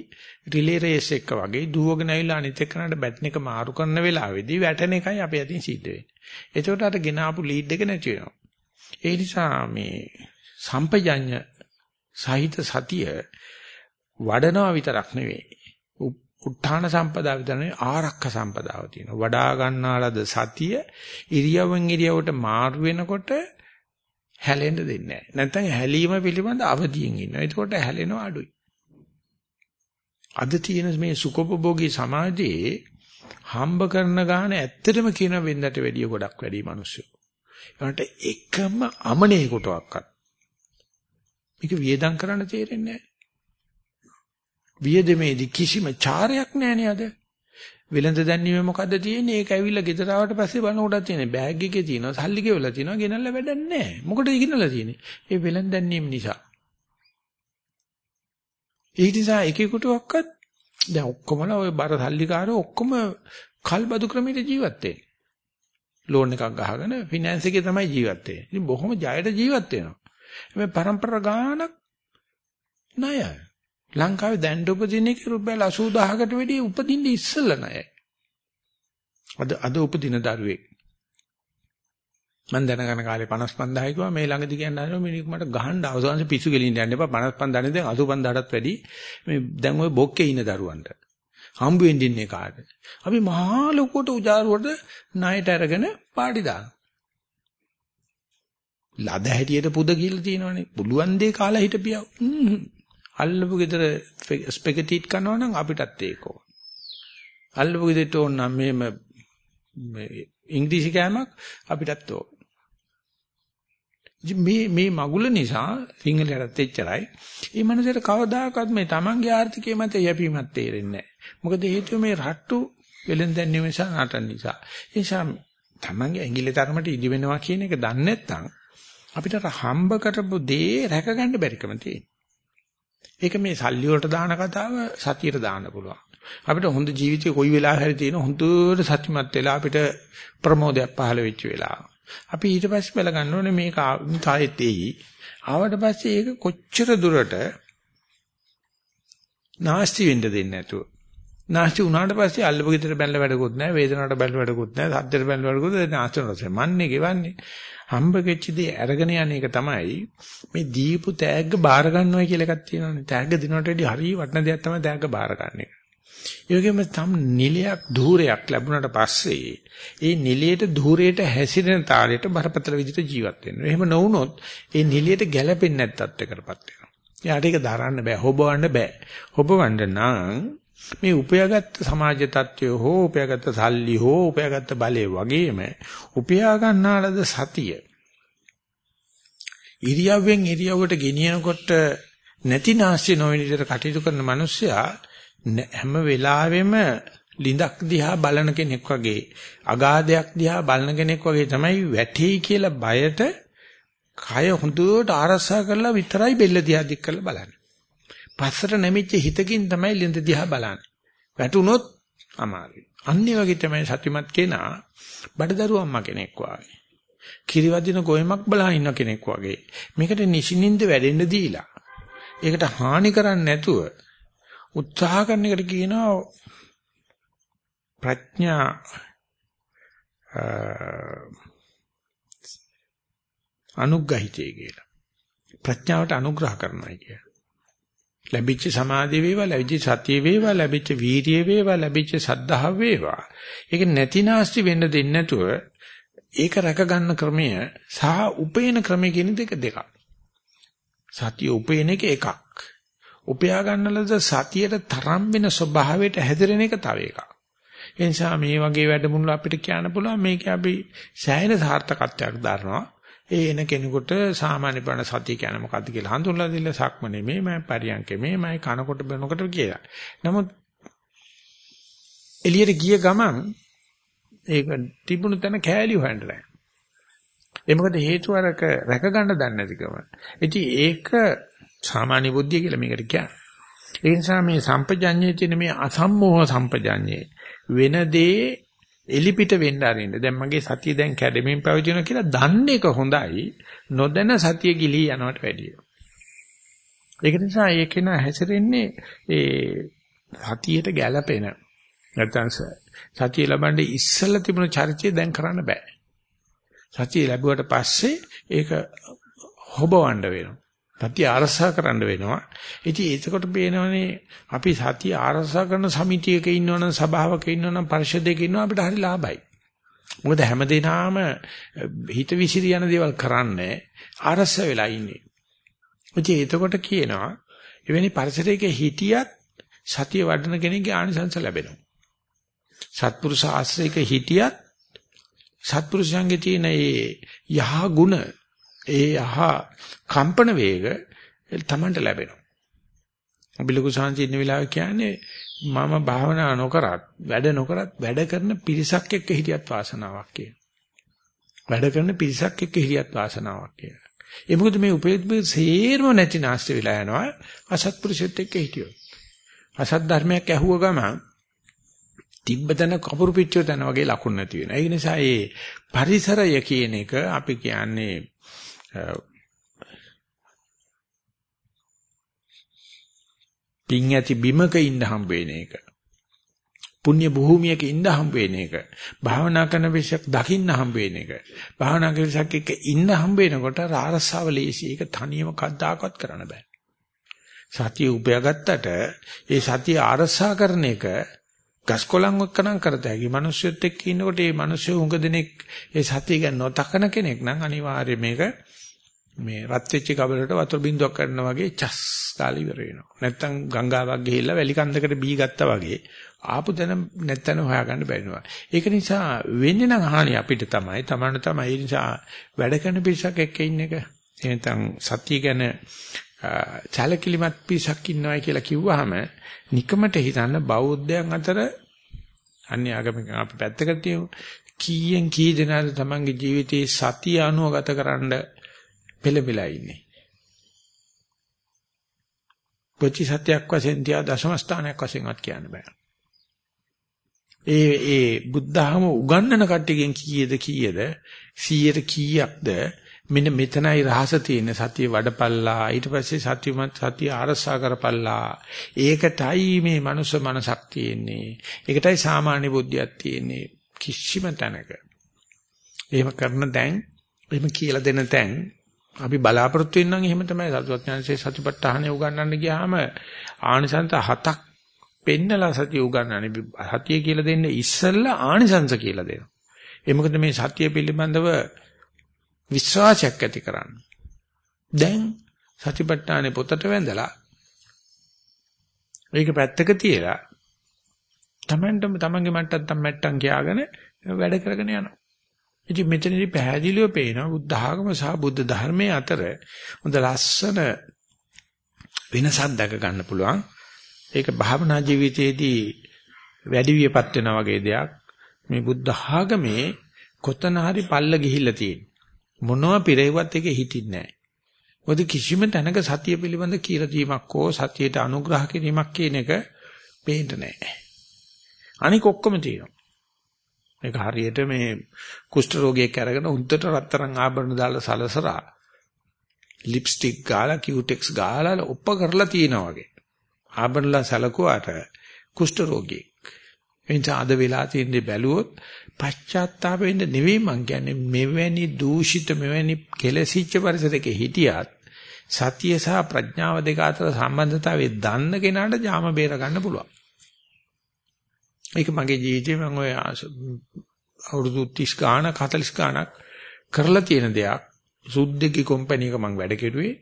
Speaker 1: රිලේ රේස් එක වගේ දුවගෙන ඇවිල්ලා අනිත් එක්කනට බැටන් එක මාරු කරන වෙලාවේදී වැටෙන එකයි අපේ අතින් සිද්ධ වෙන්නේ. ඒකට අර ගෙන ආපු ලීඩ් එක නැති වෙනවා. ඒ නිසා මේ සම්පජඤ්ඤ සහිත සතිය වඩනවා විතරක් නෙවෙයි. උත්තාන සම්පදා විතරනේ ආරක්ක සම්පදාව තියෙනවා. වඩා ගන්නාලද සතිය ඉරියව්වෙන් ඉරියව්වට මාරු වෙනකොට හැලෙන්න දෙන්නේ නැහැ. නැත්නම් හැලීම පිළිබඳ අවදියෙන් ඉන්නවා. එතකොට හැලෙනවා අඩුයි. අද තියෙන මේ සුකොපභෝගී සමාජයේ හම්බ කරන ගාන ඇත්තටම කියන වෙන්දට වැඩිය ගොඩක් වැඩි මිනිස්සු. ඒකට එකම අමනේ කොටවක්වත්. මේක වියදම් කරන්න තේරෙන්නේ නැහැ. වියදමේදී කිසිම චාරයක් නැහැ අද. වෙළඳ දැන්වීම මොකද්ද තියෙන්නේ? ඒක ඇවිල්ලා ගෙදර ආවට පස්සේ බලන කොටක් තියෙන්නේ. බෑග් එකේ තියෙනවා, සල්ලි ගෙවලා තියෙනවා, ගෙනල්ලා වැඩක් නැහැ. මොකටද ගෙනල්ලා තියෙන්නේ? ඒ වෙළඳ දැන්වීම නිසා. ඒ නිසා එකෙකුට ඔක්කත් දැන් ඔක්කොමලා ওই බර සල්ලිකාරෝ ඔක්කොම කල්බදු ක්‍රමයට ජීවත් වෙන්නේ. ලෝන් එකක් ගහගෙන ෆිනෑන්ස් එකේ තමයි ජීවත් වෙන්නේ. ඉතින් බොහොම ජයට ජීවත් වෙනවා. මේ પરම්පරා ගානක් ණයයි. ලංකාවේ දැන් උපදින එක රුපියල් 80000කට වැඩිය උපදින්න ඉස්සෙල්ලා ණයයි. අද අද උපදින දරුවෙක්. මම දැනගන කාලේ 55000 කිව්වා. මේ ළඟදි කියන්නේ මිනිහ මට ගහන්න අවසානයේ පිස්සු ගෙලින්න යන්න එපා. 55000 දැන් 85000ටත් වැඩි. මේ දැන් ওই බොක්කේ ඉන්න දරුවන්ට. හම්බ වෙන්න ඉන්නේ කාට? අපි මහා ලොකුට උජාරුවට ණයට අරගෙන පාටි දානවා ලද හැටියට පුද කියලා තියෙනවනේ. පුළුවන් දේ කාලා හිටපියව. අල්ලපු ගෙදර ස්පෙගටිට් කරනවා නම් අපිටත් ඒකෝ අල්ලපු ගෙදරට ඕන නම් මේ ඉංග්‍රීසි කෑමක් අපිටත් ඕන මේ මේ මගුල නිසා සිංහලයටත් එච්චරයි. මේ මනසට කවදාකවත් මේ තමන්ගේ ආර්ථිකය මත යැපීමක් තේරෙන්නේ නැහැ. මොකද හේතුව මේ රට්ටු වෙලෙන්දන් නිසා නටන නිසා. ඒ නිසා තමන්ගේ ඇඟිලි තරමට ඉදි වෙනවා කියන එක දන්නේ නැත්නම් අපිට හම්බ කරපු දේ රැකගන්න බැරිකම තියෙනවා. ඒක මේ සල්ලි වලට දාන කතාව සතියට දාන්න පුළුවන්. අපිට හොඳ ජීවිතේ කොයි වෙලාවෙ හරි තියෙන හොඳට සත්‍යමත් වෙලා අපිට ප්‍රමෝදයක් පහළ වෙච්ච වෙලාව. අපි ඊට පස්සේ බල ගන්න ඕනේ මේක තායෙත් එයි. ආවට පස්සේ ඒක කොච්චර දුරට නාස්ති වෙන්න දෙන්නේ නැතුව. නාස්ති වුණාට පස්සේ අල්ලපු ගෙදර බැලලා වැඩකුත් නැහැ, වේදනාවට බැලලා වැඩකුත් නැහැ, සද්දට බැලලා වැඩකුත් නැහැ, නාස්ති වෙනවා. මන්නේ ගෙවන්නේ. හම්බ වෙච්ච දේ අරගෙන යන එක තමයි මේ දීපු තෑග්ග බාර ගන්නවා කියලා එකක් තියෙනවානේ. තෑග්ග දිනවට වැඩි හරිය වටින දෙයක් තමයි තෑග්ග බාර ගන්න එක. ඒ වගේම තම නිලයක් ධූරයක් ලැබුණාට පස්සේ ඒ නිලයට ධූරයට හැසිරෙන තාලයට බරපතල විදිහට ජීවත් වෙනවා. එහෙම නොවුනොත් ඒ නිලයට ගැළපෙන්නේ නැත්තත් එකකටපත් වෙනවා. යාට ඒක දරන්න බෑ, හොබවන්න බෑ. හොබවන්න නම් මේ උපයාගත් සමාජ තත්ත්වය හෝ උපයාගත් සල්ලි හෝ උපයාගත් බලය වගේම උපයා ගන්නාලද සතිය ඉරියව්වෙන් ඉරියව්වට ගෙනියනකොට නැති නැස්ති නොවන විදිහට කටයුතු කරන මිනිස්සයා හැම වෙලාවෙම ලිඳක් දිහා බලන කෙනෙක් වගේ අගාධයක් දිහා බලන කෙනෙක් වගේ තමයි වැටෙයි කියලා බයට කය හොඳට ආරසා කරලා විතරයි බෙල්ල දිහා දික් කරලා බලන්නේ. පස්සට නැමිච්ච හිතකින් තමයි ලිඳ දිහා බලන්නේ. වැටුනොත් අමාරුයි. අන්නේ වගේ තමයි සත්‍යමත් කෙනා බඩදරු අම්මා කෙනෙක් වගේ. කිරිවදින ගොයමක් බලා ඉන්න කෙනෙක් වගේ. මේකට නිසින්ින්ද වැඩෙන්න දීලා. ඒකට හානි කරන්නේ නැතුව උත්සාහ කරන එකට කියනවා ප්‍රඥා අනුග්‍රහිතය කියලා. ප්‍රඥාවට අනුග්‍රහ කරනවා කිය. ලැබිච්ච සමාධිය වේවා, ලැබිච්ච සතිය වේවා, ලැබිච්ච වීරිය වේවා, ලැබිච්ච සද්ධාව වේවා. ඒක නැතිනාස්ති වෙන්න දෙන්නේ නැතුව ඒක රැක ගන්න ක්‍රමය සහ උපේන ක්‍රමය කියන දෙක දෙකක්. සතිය උපේන එක එකක්. උපයා ගන්නලද සතියට තරම් වෙන ස්වභාවයට හැදිරෙන එක තව එකක්. ඒ නිසා මේ වගේ වැඩමුළු අපිට කියන්න පුළුවන් මේක අපි සෑහෙන සාර්ථකත්වයක් දරනවා. ඒ එන කෙනෙකුට සාමාන්‍ය ප්‍රණ සතිය කියන්නේ මොකද්ද කියලා හඳුන්වලා දෙන්න සක්මනේ මේමයි පරියන්කේ මේමයි කනකොට බනකොට කියලා. නමුත් එළියට ගිය ගමන් ඒක තිබුණු තැන කෑලි හොයන්න නැහැ. ඒ මොකද හේතුව අරක රැක ගන්න දන්නේ නැතිකම. ඉතින් ඒක සාමාන්‍ය බුද්ධිය කියලා මේකට කියන්නේ. ඒ නිසා මේ සම්පජඤ්ඤයේ තියෙන මේ අසම්මෝහ සම්පජඤ්ඤේ වෙන දේ එලිපිට වෙන්න ආරින්න. දැන් මගේ සතිය දැන් කැඩෙමින් පැවතිනවා කියලා දන්නේ එක හොඳයි. නොදැන සතිය ගිලී යනවට වැඩිය. ඒක නිසා ඒකේන හැසිරෙන්නේ ඒ සතියට ගැළපෙන නැත්නම් සතිය ලබන්නේ ඉස්සෙල්ලා තිබුණ චරිතය දැන් කරන්න බෑ. සතිය ලැබුවට පස්සේ ඒක හොබවන්න වෙනවා. සතිය ආරසා කරන්න වෙනවා. ඉතින් එතකොට පේනවනේ අපි සතිය ආරසා කරන සමිතියක ඉන්නවනම් සභාවක ඉන්නවනම් පරිषදයක ඉන්නවා අපිට හරි ලාභයි. මොකද හැමදේනාම හිත විසිරි යන දේවල් කරන්නේ ආරස වෙලා ඉන්නේ. ඉතින් එතකොට කියනවා එවැනි පරිසරයක හිටියත් සතිය වඩන කෙනෙක්ගේ ආනිසංස ලැබෙනවා. සත්පුරුෂ ආශ්‍රයක හිටියත් සත්පුරුෂයන්ගේ තියෙන ඒ යහ ගුණ ඒ යහ කම්පන වේග තමන්ට ලැබෙනවා. අබිලකු සාංශි ඉන්න වෙලාව කියන්නේ මම භාවනා නොකරත් වැඩ නොකරත් වැඩ කරන පිරිසක් එක්ක හිටියත් වාසනාවක් කියන. වැඩ කරන පිරිසක් එක්ක හිටියත් වාසනාවක් කියන. ඒ මොකද මේ උපේත් සේරම නැති නැස්ති වෙලා යනවා අසත්පුරුෂෙත් එක්ක හිටියොත්. අසත් ධර්මයක් ඇහුව ගමන් තිබ්බතන කපුරු පිටිය තන වගේ ලකුණු නැති වෙනවා. ඒ නිසා මේ පරිසරය කියන එක අපි කියන්නේ පිං ඇති බිමක ඉන්න හම්බ වෙන එක. පුණ්‍ය භූමියක ඉන්න හම්බ වෙන එක. භාවනා කරන විශයක් දකින්න හම්බ වෙන එක. භාවනා කරන විශයක් එක්ක ඉන්න හම්බ වෙනකොට රාරස්සාව ලේසි. ඒක තනියම කද්දාකවත් කරන්න බෑ. සතිය උපයාගත්තට ඒ සතිය ආරස්සා කරන එක ගස්කොලන් එක්කනම් කරත හැකි. මිනිස්සුත් එක්ක ඉන්නකොට මේ මිනිස්සු උඟ දෙනෙක් ඒ සතිය ගැන නොතකන කෙනෙක් නම් අනිවාර්යයෙන් මේක මේ රත් වෙච්ච කබලට වතුර බින්දුවක් කරනවා වගේ චස් කාලි ඉවර වෙනවා. නැත්තම් ගංගාවක් ගිහිල්ලා වැලි කන්දකට බී ගත්තා වගේ ආපු තැන නැත්තන හොයාගන්න බැරිනවා. ඒක නිසා වෙන්නේ නම් හානි අපිට තමයි, Tamanne තමයි. ඒ නිසා වැඩ කරන පිරිසක් එක්ක ඉන්න එක. එහෙනම් සතිය ගැන චලකිලිමත් පිරිසක් ඉන්නවයි කියලා කිව්වහම නිකමට හිතන්න බෞද්ධයන් අතර අන්‍ය ආගමික අපි පැත්තකට තියමු. කීයෙන් කී දෙනාද Tamange ජීවිතේ සතිය අනුගත කරන්න පෙළපෙලා ඉන්නේ. කොචි සත්‍යයක් වශයෙන් තියා දශම ස්ථානයක් වශයෙන්වත් කියන්න බෑ. ඒ ඒ බුද්ධහම උගන්වන කට්ටියකින් කීයද කීයද? 100ට කීයක්ද? මෙන්න මෙතනයි රහස තියෙන සතිය වඩපල්ලා. ඊට පස්සේ සතියමත් සතිය ආරසා කරපල්ලා. ඒකටයි මේ මනුස්ස මනසක් තියෙන්නේ. ඒකටයි සාමාන්‍ය බුද්ධියක් තියෙන්නේ. කිසිම තැනක. එහෙම කරන දැන් එහෙම කියලා දෙන තැන් අපි බලාපොරොත්තු වෙනනම් එහෙම තමයි සතුටඥානසේ සතිපට්ඨානෙ උගන්වන්න ගියාම ආනිසංස හතක් පෙන්නලා සතිය උගන්වන්නේ සතිය කියලා දෙන්නේ ඉස්සෙල්ලා ආනිසංස කියලා දෙනවා. ඒ මොකද මේ සතිය පිළිබඳව විශ්වාසයක් ඇති කරන්න. දැන් සතිපට්ඨානෙ පොතට වැඳලා ඒක පැත්තක තියලා තමන්ටම තමන්ගේ මට්ටම් මට්ටම් කියාගෙන වැඩ කරගෙන යනවා. ඉතින් මෙතනදී පැහැදිලිව පේනවා බුද්ධ ආගම සහ බුද්ධ ධර්මයේ අතර හොඳ ලස්සන වෙනසක් දැක ගන්න පුළුවන්. ඒක භාවනා ජීවිතයේදී වැඩි වියපත් වෙනා වගේ දෙයක්. මේ බුද්ධ ආගමේ කොතන හරි පල්ල ගිහිල්ලා තියෙන. මොනවා පිරෙව්වත් එකේ හිටින්නේ නැහැ. මොකද කිසිම තැනක සතිය පිළිබඳ කියලා දීමක් හෝ සතියට අනුග්‍රහ කිරීමක් කියන එක පේන්නේ නැහැ. අනික ඔක්කොම තියෙනවා. මේක හරියට මේ කුෂ්ඨ රෝගියෙක් අරගෙන උන්ටට රත්තරන් ආභරණ දාලා සලසරා ලිප්ස්ටික් ගාලා කියුටෙක්ස් ගාලා ඔප්ප කරලා තියනවා වගේ. ආභරණලා සලකුවාට කුෂ්ඨ රෝගියෙක්. එනිසා අද වෙලා තියෙන්නේ බැලුවොත් පශ්චාත්තාප වෙන්න නෙවෙයි මං කියන්නේ මෙවැනි දූෂිත මෙවැනි කෙලසිච්ච පරිසරයක හිටියත් සතිය සහ ප්‍රඥාව දෙක අතර සම්බන්ධතාවය දන්න කෙනාට ජාම බේර ගන්න පුළුවන්. ඒක මගේ ජීවිතේ මම ඔය අවුරුදු 30 ගාණක් 40 ගාණක් කරලා තියෙන දෙයක්. සුද්දෙක්ගේ කම්පැනි එක මම වැඩ කෙරුවේ.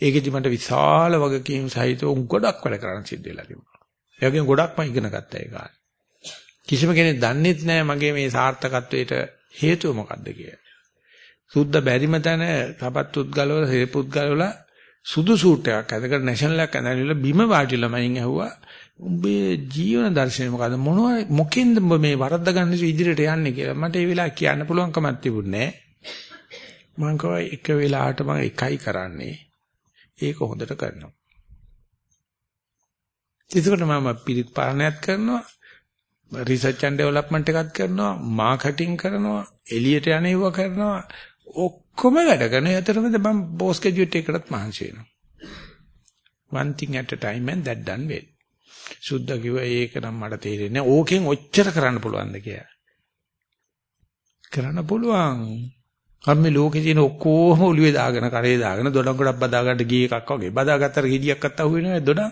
Speaker 1: ඒකෙදි මට විශාල වගකීම් සහිතව ගොඩක් වැඩ කරන්න සිද්ධ වෙලා තිබුණා. ඒ වගේම ගොඩක්ම ඉගෙන ගත්තා ඒ කාලේ. කිසිම කෙනෙක් දන්නේත් නැහැ මගේ මේ සාර්ථකත්වයට හේතුව මොකක්ද කියලා. සුද්ද බැරිම තැන සපත්තුත් ගලවලා හේපුත් ගලවලා සුදු සූට් එකක් අදකට නැෂනල් එකක් අඳලා බිම වාඩිලා මයින් ඇහුවා උඹේ ජීවන දර්ශනය මොකද්ද? මොනවා මොකෙන්ද මේ වරද්ද ගන්න ඉදිරියට යන්නේ කියලා මට ඒ වෙලාව කියන්න පුළුවන්කමක් තිබුණේ නැහැ මම කව එක වෙලාවට මම එකයි කරන්නේ. ඒක හොඳට කරනවා. ඒකට මම පිළිත් පාලනයත් කරනවා රිසර්ච් ඇන්ඩ් ඩෙවලොප්මන්ට් එකක් කරනවා මාකටිං කරනවා එළියට යන්නේව කරනවා. ඔක්කොම වැඩ කරන අතරමැද මම බෝස් ග්‍රැජුවේට් එකකටත් මහන්සි වෙනවා. One thing at a time and that done well. සුද්ධ කිව්වා ඒක නම් මට තේරෙන්නේ නැහැ. ඕකෙන් ඔච්චර කරන්න පුළුවන්ද කියලා. කරන්න පුළුවන්. අපි ලෝකේ තියෙන ඔක්කොම ඔළුවේ දාගෙන කරේ දාගෙන දොඩම් ගොඩක් බදා ගන්න ගිය එකක් වගේ. බදාගත්තර ගෙඩියක් අත්ත අහුවෙන්නේ දොඩම්.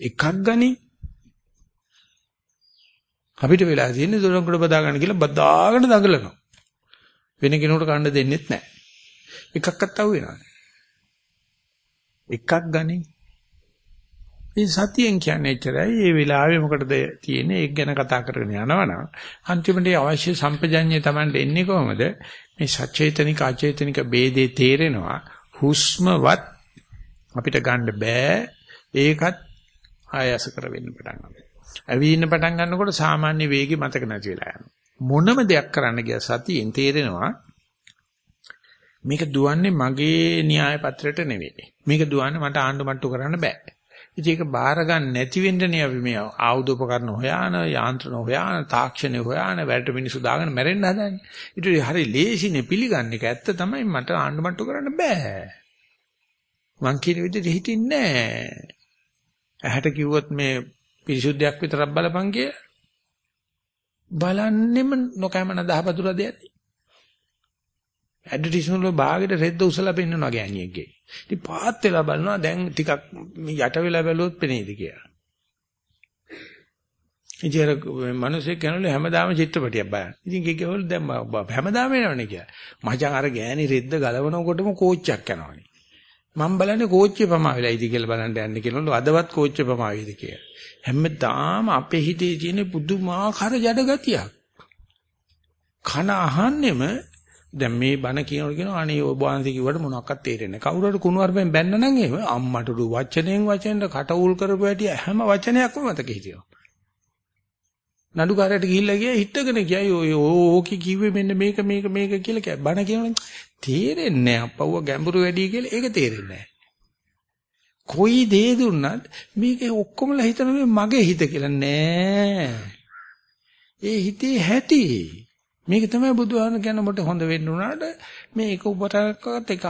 Speaker 1: එකක් ගනි. අපිට වෙලා තියෙන්නේ දොඩම් ගොඩ බදා ගන්න කියලා බදාගෙන දඟලනවා. වෙන කෙනෙකුට කන්න දෙන්නෙත් නැහැ. එකක් අත්ත අහුවෙනවා. එකක් ගනි. මේ සතියෙන් කියන්නේ එච්චරයි. මේ වෙලාවේ මොකටද තියෙන්නේ? ඒක ගැන කතා කරගෙන යනවනම් අන්තිමට අවශ්‍ය සම්පජඤ්ඤය Taman එන්නේ කොහොමද? මේ සචේතනික අචේතනික ભેදේ තේරෙනවා. හුස්මවත් අපිට ගන්න බෑ. ඒකත් ආයස කර වෙන්න පටන් ගන්නවා. ඇවිදින්න පටන් ගන්නකොට සාමාන්‍ය වේගෙ මතක නැති වෙලා යනවා. මොනම දෙයක් කරන්න ගිය සතියෙන් තේරෙනවා මේක දුවන්නේ මගේ න්‍යාය පත්‍රයට නෙවෙයි. මේක දුවන්නේ මට ආණ්ඩු මට්ටු කරන්න බෑ. ඉතින් ඒක බාර ගන්න නැති වෙන්නනේ අපි මේ ආයුධ උපකරණ හොයාන, යාන්ත්‍රණ හොයාන, තාක්ෂණය හොයාන, වැඩ මිනිස්සු දාගෙන මැරෙන්න හදන්නේ. ඊට හරි ලේසිනේ පිළිගන්න එක ඇත්ත තමයි මට ආණ්ඩුමට්ටු කරන්න බෑ. මං කියන විදිහට හිතින්නේ නැහැ. ඇහැට කිව්වොත් මේ පිරිසුද්ධයක් විතරක් බලපන් කිය. බලන්නෙම නොකෑමන දහපතුර දෙයක්. ඇඩ්වර්ටයිස්මන්ට් වල භාගෙට රෙද්ද උසලා පෙන්නනවා ගෑණියෙක්ගේ. ඉතින් පාත් වෙලා බලනවා දැන් ටිකක් යට වෙලා බැලුවොත් පෙනේද කියලා. ඉතින් අර මිනිස්සේ කියනවලු හැමදාම චිත්‍රපටියක් බලන්න. ඉතින් කිකේවලු දැන් හැමදාම එනවනේ කියලා. මචං අර ගෑණි රෙද්ද ගලවනකොටම කෝච්චයක් යනවනේ. මම බලන්නේ කෝච්චිය පමා වෙලා ඉදි කියලා බලන්න යන්නේ කියනවලු අදවත් කෝච්චිය පමා වේද කියලා. හැමදාම අපේ හිතේ තියෙන පුදුමාකාර ජඩ ගතියක්. කන අහන්නෙම දැන් මේ බණ කියනකොට කියනවා අනේ ඔබ වහන්සේ කිව්වට මොනවක්වත් තේරෙන්නේ නැහැ. කවුරු හරි කුණු අරපෙන් බැන්න නම් එහෙම අම්මට රු වචනෙන් වචනෙන් කට උල් කරපු හැටි හැම වචනයක්ම මතක හිටියෝ. නඩුකාරයට ගිහිල්ලා ගියා හිටගෙන ගියා ඔය ඕකේ කිව්වේ මෙන්න මේක මේක මේක කියලා කිය. බණ කියනකොට තේරෙන්නේ නැහැ. අප්පව්ව ගැඹුරු වැඩි කියලා ඒක තේරෙන්නේ නැහැ. කොයි දේ දුන්නත් මේක ඔක්කොමලා හිතන මේ මගේ හිත කියලා නෑ. ඒ හිතේ හැටි මේක තමයි බුදුහාම කියන ඔබට හොඳ වෙන්න උනාට මේක උපතරකත් එක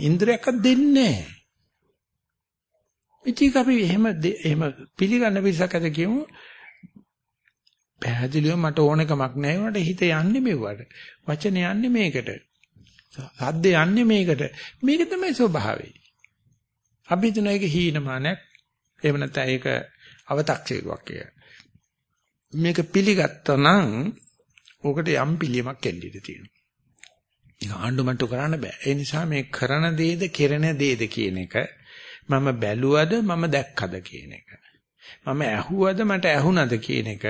Speaker 1: ඉන්ද්‍රියක්වත් දෙන්නේ නැහැ. ඉතින් අපි එහෙම එහෙම පිළිගන්න පිරිසක් අද කියමු පැහැදිලිව මට ඕනකමක් නැහැ උනට හිත යන්නේ මෙවට. වචන යන්නේ මේකට. සද්ද යන්නේ මේකට. මේක තමයි ස්වභාවය. අපි හිතන එක හීනමානක්. එහෙම නැත්නම් ඒක අව탁සේරුවක් කියලා. මේක පිළිගත්තා නම් ඕකට යම් පිළියමක් ඉඩ තියෙනවා. ඒක ආණ්ඩුමට්ටු කරන්න බෑ. ඒ නිසා මේ කරන දේද කෙරෙන දේද කියන එක මම බැලුවද මම දැක්කද කියන එක. මම ඇහුවද මට ඇහුණද කියන එක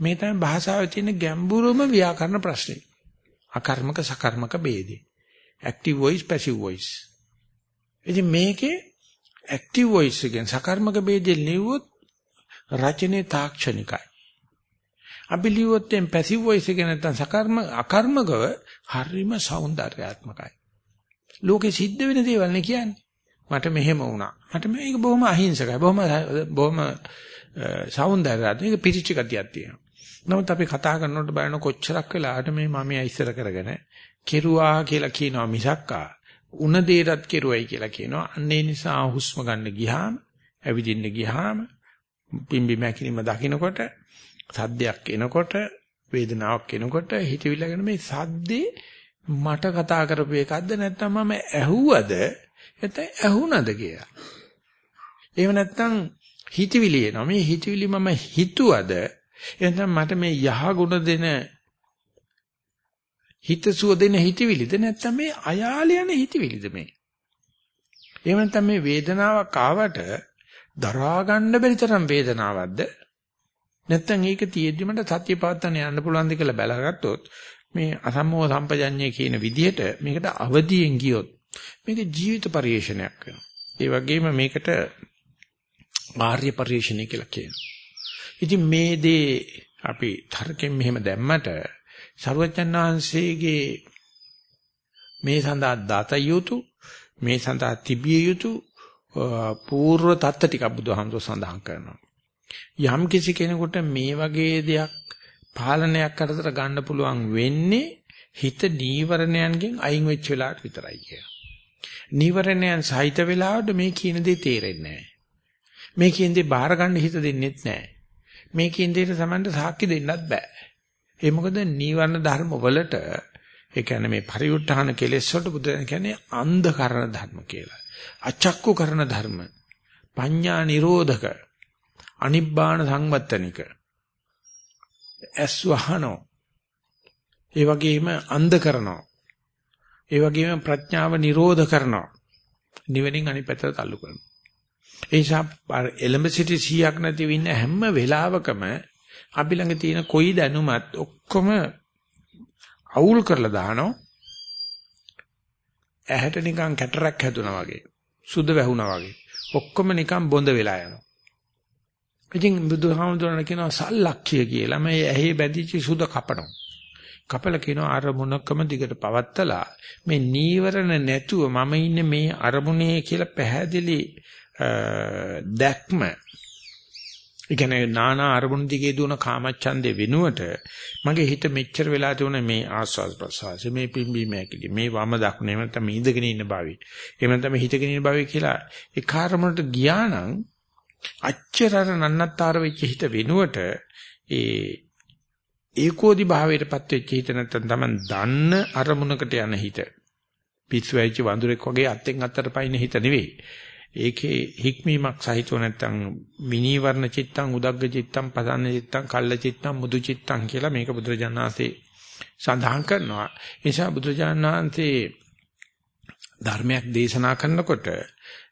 Speaker 1: මේ තමයි භාෂාවේ තියෙන ගැඹුරුම ව්‍යාකරණ ප්‍රශ්නේ. අකර්මක සකර්මක ભેදේ. active voice passive voice. ඉතින් මේකේ active voice එකෙන් සකර්මක ભેදේ ලියුවොත් රචනයේ තාක්ෂණිකයි. අපි ලියුවොත් එම් පැසිව් වොයිස් එක නැත්තම් සකර්ම අකර්මකව හරිම సౌందర్యාත්මකයි. ලෝකෙ සිද්ධ වෙන දේවල් නේ කියන්නේ. මට මෙහෙම වුණා. මට මේක බොහොම අහිංසකයි. බොහොම බොහොම సౌందర్యාත්මක පිටිච්ච ගතියක් තියෙනවා. නමුත් අපි කතා කරනකොට බලන කොච්චරක් වෙලාට මේ මම ඉස්සර කරගෙන කෙරුවා කියලා කියනවා මිසක්කා උන දේටත් කෙරුවයි කියලා කියනවා. අන්න ඒ නිසා හුස්ම ගන්න ගියාම, ඇවිදින්න ගියාම, පිම්බි මැකිලිම දකින්නකොට සද්දයක් එනකොට වේදනාවක් එනකොට හිතවිල්ලගෙන මේ සද්දේ මට කතා කරපු එකක්ද නැත්නම් මම ඇහුවද නැත්නම් ඇහුණද කියලා. එහෙම නැත්නම් හිතවිලි එනවා. මේ හිතවිලි මම හිතුවද එහෙනම් මට මේ යහ ගුණ දෙන හිතසුව දෙන හිතවිලිද නැත්නම් මේ අයාල යන හිතවිලිද මේ? එහෙම නැත්නම් මේ වේදනාවක් ආවට දරා ගන්න බැරි තරම් වේදනාවක්ද නැත්තම් ඒක තියෙද්දි මට සත්‍ය පවත්තන යන්න පුළුවන්ද කියලා බැලගත්තොත් මේ අසම්මෝහ සම්පජඤ්ඤය කියන විදිහට මේකට අවදියෙන් ගියොත් මේක ජීවිත පරිශ්‍රණයක් වෙනවා. ඒ වගේම මේකට ආර්ය පරිශ්‍රණය කියලා කියනවා. ඉතින් මේ දේ අපි තර්කයෙන් මෙහෙම දැම්මට සරුවචන් වහන්සේගේ මේ සඳහා දත යුතු මේ සඳහා තිබිය යුතු පූර්ව தත්ත ටික බුදුහාමුදුර සඳහන් කරනවා. යම් කිසි කෙනෙකුට මේ වගේ දෙයක් පාලනයක් අතර ගන්න පුළුවන් වෙන්නේ හිත නීවරණයන්ගෙන් අයින් වෙච්ච වෙලාවට විතරයි කියලා. නීවරණයන් සහිත වෙලාවට මේ කියන දේ තේරෙන්නේ නැහැ. මේ කියන දේ බාර ගන්න හිත දෙන්නෙත් නැහැ. මේ කියන දේට සමන්ට සාක්ෂි දෙන්නත් බෑ. ඒ මොකද නීවරණ ධර්ම වලට ඒ කියන්නේ මේ පරිඋත්ථාන කෙලෙස් වලට බුදුන් කියන්නේ අන්ධකරණ ධර්ම කියලා. අචක්කු කරන ධර්ම. පඤ්ඤා නිරෝධක. අනිබ්බාන සංවත්තනික. ඇස් වහනෝ. ඒ වගේම අන්ධ කරනවා. ඒ වගේම ප්‍රඥාව නිරෝධ කරනවා. නිවෙනින් අනිත් පැත්තට තල්ලු කරනවා. ඒ නිසා එලඹ සිටි 100ක් නැති වෙන්න හැම වෙලාවකම අපි ළඟ තියෙන කොයි දැනුමත් ඔක්කොම අවුල් කරලා දානවා. ඇහැට නිකන් කැටරක් හැදුනා වගේ. සුද වැහුණා වගේ. ඔක්කොම නිකන් බොඳ වෙලා යනවා. ඉතින් බුදුහාමුදුරණ කියනවා සල්ලක්ෂ්‍ය කියලා. මේ ඇහි බැඳිච්ච සුද කපනවා. කපල කියනවා අරමුණකම දිගට පවත්තලා මේ නීවරණ නැතුව මම ඉන්නේ මේ අරමුණේ කියලා පැහැදිලි දැක්ම ඒ කියන්නේ නානා අරමුණු දිගේ දුවන කාමච්ඡන්දේ වෙනුවට මගේ හිත මෙච්චර වෙලා තිබුණ මේ ආස්වාද ප්‍රසවාසය මේ පිම්බීම ඇකිලි මේ වම දකුණ එහෙම නැත්නම් ඉඳගෙන ඉන්න භාවය එහෙම නැත්නම් හිතගෙන ඉන්න භාවය කියලා ඒ කාර්මණයට ගියා නම් අච්චරර නන්නත්තර වෙච්ච හිත වෙනුවට ඒ ඒකෝදි භාවයටපත් වෙච්ච හිත නැත්නම් Taman දන්න අරමුණකට යන හිත පිස්සු වෙච්ච වඳුරෙක් වගේ අත්ෙන් අත්තට පයින් හිත නෙවෙයි ඒකේ හික්මීමක් සහිතව නැත්තම් විනීවරණ චිත්තං උදග්ග චිත්තං පසන්න චිත්තං කල්ල චිත්තං මුදු චිත්තං කියලා මේක බුදුරජාණන්සේ සඳහන් කරනවා. ඒ නිසා බුදුරජාණන්සේ ධර්මයක් දේශනා කරනකොට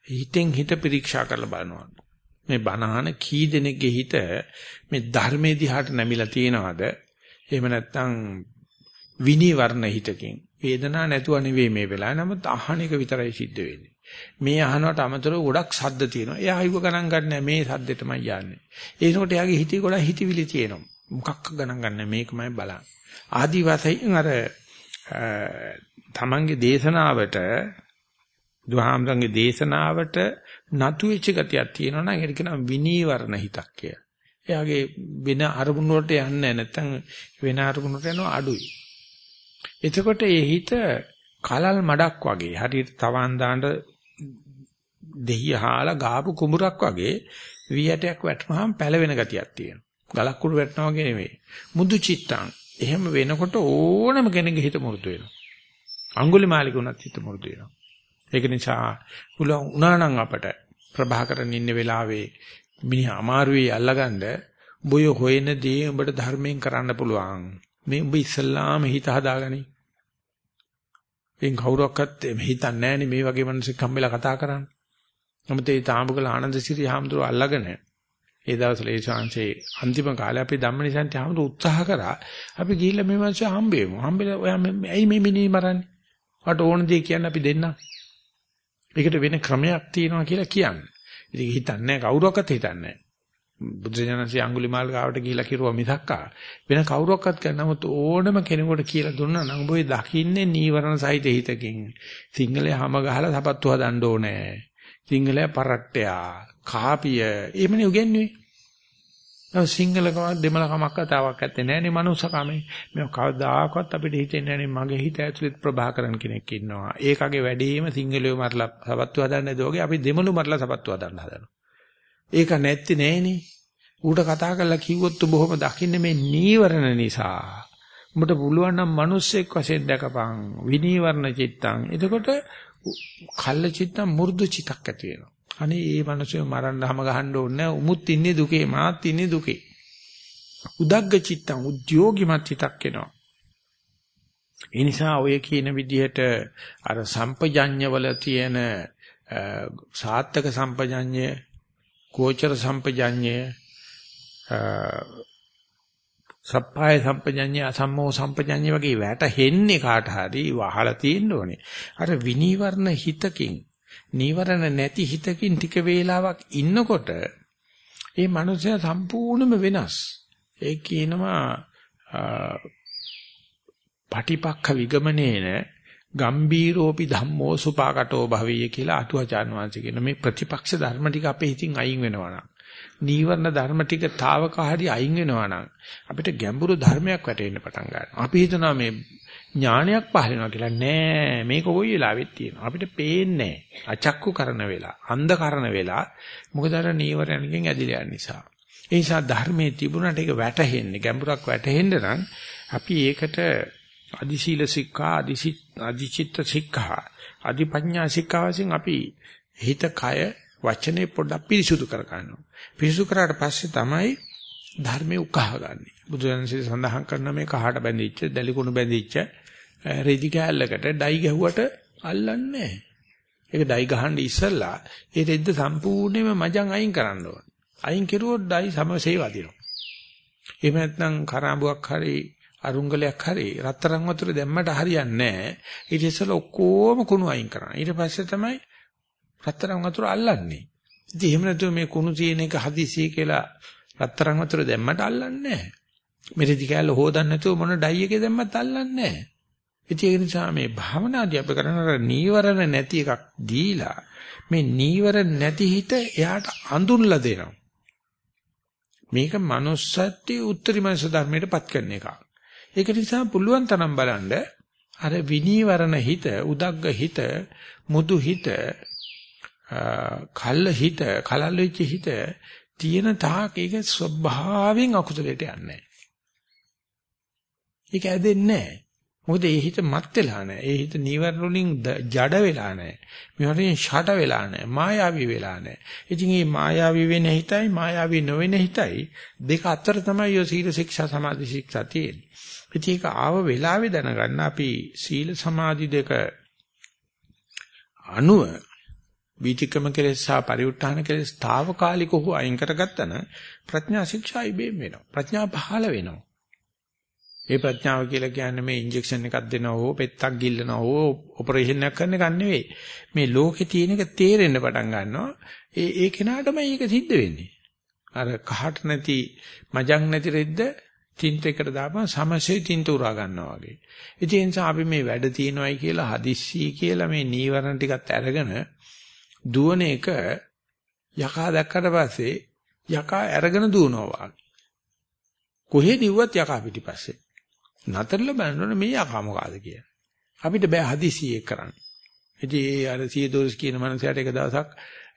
Speaker 1: හිතෙන් හිත පරීක්ෂා කරලා බලනවා. මේ බණහන කී දෙනෙක්ගේ හිත මේ ධර්මයේ දිහාට නැමිලා තියෙනවද? එහෙම නැත්නම් විනීවරණ හිතකින් වේදනාවක් නැතුව නෙවෙයි මේ වෙලාවේ. නමුත් අහන එක විතරයි සිද්ධ වෙන්නේ. මේ අහනවට අමතරව ගොඩක් ශබ්ද තියෙනවා. එයා අයුව ගණන් ගන්නෑ මේ ශබ්දෙටමයි යන්නේ. ඒනකොට එයාගේ හිතේ ගොඩක් හිතවිලි තියෙනවා. මොකක්ක ගණන් ගන්නෑ මේකමයි බලන්නේ. ආදි වශයෙන් අර තමන්ගේ දේශනාවට දුහාම්සන්ගේ දේශනාවට නතු වෙච්ච ගතියක් තියෙනවා නම් ඒක කියනවා විනීවරණ හිතක් කියලා. එයාගේ වෙන අරමුණු වලට යන්නේ නැත්නම් වෙන අරමුණකට යනවා අඩුයි. එතකොට ඒ හිත කලල් මඩක් වගේ හරියට තවන් දාන්න දෙහිය හාලා ගාපු කුඹුරක් වගේ වියටයක් වැටුනහම පැලවෙන ගතියක් තියෙනවා. ගලක් කුඩු වැටෙනවා වගේ නෙමෙයි. මුදු චිත්තං. එහෙම වෙනකොට ඕනම කෙනෙකුගේ හිත මුරුදු වෙනවා. අඟුලිමාලික උනත් හිත මුරුදු වෙනවා. ඒක නිසා පුළුවන් උනා නම් අපට ප්‍රභාකරන් ඉන්න වෙලාවේ මිනිහා අමාරුවේ අල්ලගන්න බොය හොයන දේ උඹට ධර්මයෙන් කරන්න පුළුවන්. මේ උඹ ඉස්සල්ලාම හිත හදාගනි. එන් කවුරක්වත් හිතන්නේ නැහනේ මේ වගේ මිනිස්සුක් හම්බෙලා කතා කරන්නේ. නමුත් ඒ තාඹකල ආනන්දසිරි හාමුදුරුව අල්ලගෙන ඒ දවස්වල ඒ ශාංශේ අන්තිම කාලේ අපි ධම්මනිසන්ති හාමුදුරුව උත්සාහ කරා. අපි ගිහිල්ලා මේ මිනිස්සු හම්බෙමු. හම්බෙලා ඔයා ඇයි මේ මිනිහ මරන්නේ? වට ඕන දේ කියන්න අපි දෙන්නම්. ඒකට වෙන ක්‍රමයක් තියෙනවා කියලා කියන්නේ. ඉතින් හිතන්නේ කවුරක්වත් හිතන්නේ බුදුසජනන්සේ අඟුලිමාල් ගාවට ගිහිලා කිරුවා මිසක්කා වෙන කවුරක්වත් කරන්න නමුත් ඕනම කෙනෙකුට කියලා දුන්නා නම් ඔබ දකින්නේ නීවරණ සහිත හිතකින් සිංහලේ හැම ගහලා සපත්තු හදන්න ඕනේ සිංහලයා පරට්ටයා කාපිය එහෙමනේ උගන්වන්නේ. නෝ සිංහලකම දෙමළ කමක් කතාවක් ඇත්තේ නෑනේ මනුස්සකමේ. මේ කවදාකවත් අපිට හිතෙන්නේ නෑනේ මගේ හිත ඇතුළේ ප්‍රභාකරන් කෙනෙක් ඉන්නවා. ඒකගේ වැඩේම සිංහලියෝ මරලා සපත්තු හදන්නේ දෝගේ අපි දෙමළු මරලා සපත්තු හදන්න හදනවා. ඒක නැත්තේ නෑනේ. ඌට කතා කරලා කිව්වොත් බොහොම දකින්නේ මේ නීවරණ නිසා. උඹට පුළුවන් නම් මිනිස්සෙක් වශයෙන් දැකපන් විනීවරණ චිත්තං. එතකොට කල්ල චිත්තං මු르දු චිතක් ඇති වෙනවා. අනේ ඒ මිනිස්සු මරන්න හැම ගහන්න ඕනේ උමුත් ඉන්නේ දුකේ මාත් ඉන්නේ දුකේ. උදග්ග චිත්තං උද්‍යෝගිමත් චිතක් එනවා. ඒ නිසා ඔය කියන විදිහට අර සම්පජඤ්ඤවල තියෙන සාත්තක සම්පජඤ්ඤය, කෝචර සම්පජඤ්ඤය, සප්පාය සම්පජඤ්ඤය අසම්මෝ සම්පජඤ්ඤය වගේ වැටෙන්නේ කාට හරි වහලා තියෙන්න ඕනේ. අර විනීවරණ හිතකින් නීවරණ නැති හිතකින් ටික වේලාවක් ඉන්නකොට ඒ මනුස්සයා සම්පූර්ණයෙන්ම වෙනස්. ඒ කියනවා පටිපක්ඛ විගමනේන ගම්බීරෝපි ධම්මෝ සුපාකටෝ භවිය කියලා අටුවාචාන් වහන්සේ කියන මේ ප්‍රතිපක්ෂ ධර්ම ටික අපේ හිතින් අයින් වෙනවා නම් නීවරණ ධර්ම ටික తాවකාහරි අයින් වෙනවා නම් අපිට ගැඹුරු ධර්මයක් වැටෙන්න පටන් ගන්නවා. අපි හිතනවා මේ ඥානයක් පහළ වෙනවා කියලා නෑ මේක කොයි වෙලාවෙත් තියෙනවා. අපිට පේන්නේ අචක්කු කරන වෙලා, අන්ධ කරන වෙලා මොකද අර නීවරණකින් ඇදිලා යන නිසා. ඒ නිසා ධර්මයේ තිබුණාට ඒක වැටහෙන්නේ ගැඹුරක් වැටහෙන්න නම් අපි ඒකට අදිශීල සික්ඛා අදිචිත්ත සික්ඛා අදිපඤ්ඤා සික්ඛා වශයෙන් අපි හිත කය වචනේ පොඩ්ඩක් පිරිසුදු කර ගන්නවා. පිරිසුදු කරාට පස්සේ තමයි ධර්මයේ උකහාගන්නේ. බුදුරජාණන්සේ සඳහන් කරන මේ කහට බැඳිච්ච, දැලිකුණු බැඳිච්ච රෙදි කෑල්ලකට ඩයි ගැහුවට අල්ලන්නේ නැහැ. ඒක ඩයි ගහන්න ඉස්සෙල්ලා ඒ රෙද්ද සම්පූර්ණයෙන්ම මජන් අයින් කරන්න ඕන. අයින් කෙරුවොත් ඩයි සමසේ වදිනවා. එහෙම නැත්නම් කරාඹුවක් හරි අරුංගලයක් හරි රත්තරන් වතුර දැම්මට හරියන්නේ නැහැ. ඊට ඉස්සෙල්ලා ඔක්කොම කුණු අයින් කරනවා. ඊට පස්සේ තමයි රත්තරන් වතුර අල්ලන්නේ. ඉතින් එහෙම නැතුව මේ කුණු තියෙන එක හදිසිය කියලා රත්තරන් වතුර දැම්මට අල්ලන්නේ නැහැ. මෙරිදි කැල්ල හොදන්න නැතුව මොන ඩයි එකේ දැම්මත් අල්ලන්නේ නැහැ. ඉතින් ඒ නිසා මේ භාවනාදී අපි කරන නීවරණ නැති එකක් දීලා මේ නීවරණ නැති හිත එයාට අඳුන්ලා දෙනවා. මේක manussත්ටි උත්තරීමනස ධර්මයටපත් කරන එකක්. ඒක නිසා පුළුවන් තරම් බලන්න අර විනීවරණ හිත, උදග්ග හිත, මුදු හිත, කල්ල හිත, කලල් වෙච්ච හිත තියෙන තාක් ඒක ස්වභාවයෙන් අකුසලයට යන්නේ නැහැ. ඒක ඇදෙන්නේ නැහැ. මොකද ඒ හිත මත් වෙලා නැහැ. ඒ හිත නීවරණ වලින් ජඩ වෙලා නැහැ. මේ වගේ ෂට වෙලා නැහැ. මායාවී වෙලා නැහැ. ඉතින් මේ මායාවී වෙන හිතයි මායාවී නොවන හිතයි දෙක අතර තමයි ඔය සීල ශික්ෂා සමාධි ශික්ෂා තියෙන්නේ. ඉතින් ඒක ආව වෙලාවේ දැනගන්න අපි සීල සමාධි දෙක අනුව වීතික්‍රම කෙලෙස් සහ පරිඋත්ථාන කෙලෙස් తాවකාලිකව අයින් කරගත්තා නම් ප්‍රඥා ශික්ෂා ඉබේම වෙනවා. ප්‍රඥා පහළ වෙනවා. ඒ ප්‍රඥාව කියලා කියන්නේ මේ ඉන්ජෙක්ෂන් එකක් දෙනවා හෝ පෙත්තක් ගිල්ලනවා හෝ ඔපරේෂන් එකක් කරන එක නෙවෙයි. මේ ලෝකේ තියෙන එක තේරෙන්න පටන් ගන්නවා. ඒ ඒ කෙනාටම ඒක සිද්ධ වෙන්නේ. අර කහට නැති මජක් නැති රෙද්ද තින්තයකට දාපම සමසේ තින්ත උරා ගන්නවා වගේ. ඉතින් ඒ නිසා අපි මේ වැඩ තියනවායි කියලා හදිස්සි කියලා මේ නීවරණ ටිකත් අරගෙන දුවන එක යකා දැක්කට පස්සේ යකා අරගෙන දුවනවා වගේ. කොහෙද ඉව්වත් යකා පිටිපස්සේ. නතරලා බලනොනේ මේ යකා මොකಾದ කියලා. අපිට බෑ හදිසියෙ කරන්න. ඉතින් ඒ අර සියදෝස් කියන මනසට එක දවසක්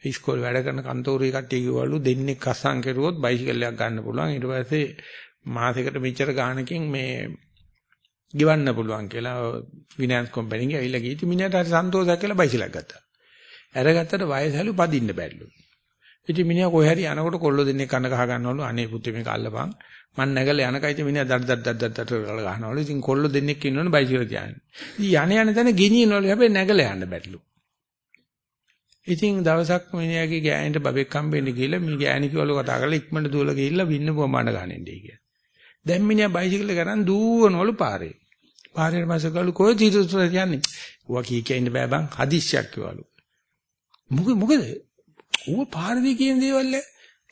Speaker 1: ඉස්කෝලේ වැඩ කරන කන්තෝරුවේ කට්ටිය කිව්වලු දෙන්නෙක් අස්සම් කෙරුවොත් බයිසිකලයක් ගන්න පුළුවන්. ඊට පස්සේ මාසෙකට මෙච්චර ගාණකින් මේ ගෙවන්න පුළුවන් කියලා ෆිනෑන්ස් කම්පැනි එකේ ඇවිල්ලා ගිහින් මිනිහට හරි සන්තෝෂයක් කියලා බයිසිකලයක් ගත්තා. අරගත්තට වයසලු පදින්න බැරිලු. ඉතින් මිනිහා කොහේ හරි යනකොට කොල්ල දෙන්නේ කන ගහ ගන්නවලු අනේ පුතේ මේක අල්ලපන්. මං නැගලා යනකයි ඉතින් මිනිහා දඩ දඩ දඩ දඩ ගහනවලු. ඉතින් කොල්ල දෙන්නෙක් ඉන්නවනේ බයිසිකල් තියාගෙන. ඉතින් යන යන තැන ගෙනියනවලු හැබැයි නැගලා යන්න බැරිලු. ඉතින් දවසක් මිනිහාගේ ගෑනිට බබෙක් හම්බෙන්න ගිහලා මේ ගෑණි කිව්වලු කතා කරලා ඉක්මනට දුවලා ගිහිල්ලා වින්න බොම්බාන ගහන්නේ කියලා. දැන් මිනිහා බයිසිකල් එක ගන්න දුවනවලු පාරේ. පාරේ මාසෙ ගලු කොහෙද ඉතුරු යන්නේ? ඌවා කී කිය ඉන්න බෑ බං හදිස්සියක් කිව්වලු. මොකද මොකද? ඌ පාරදී කියන දේවල්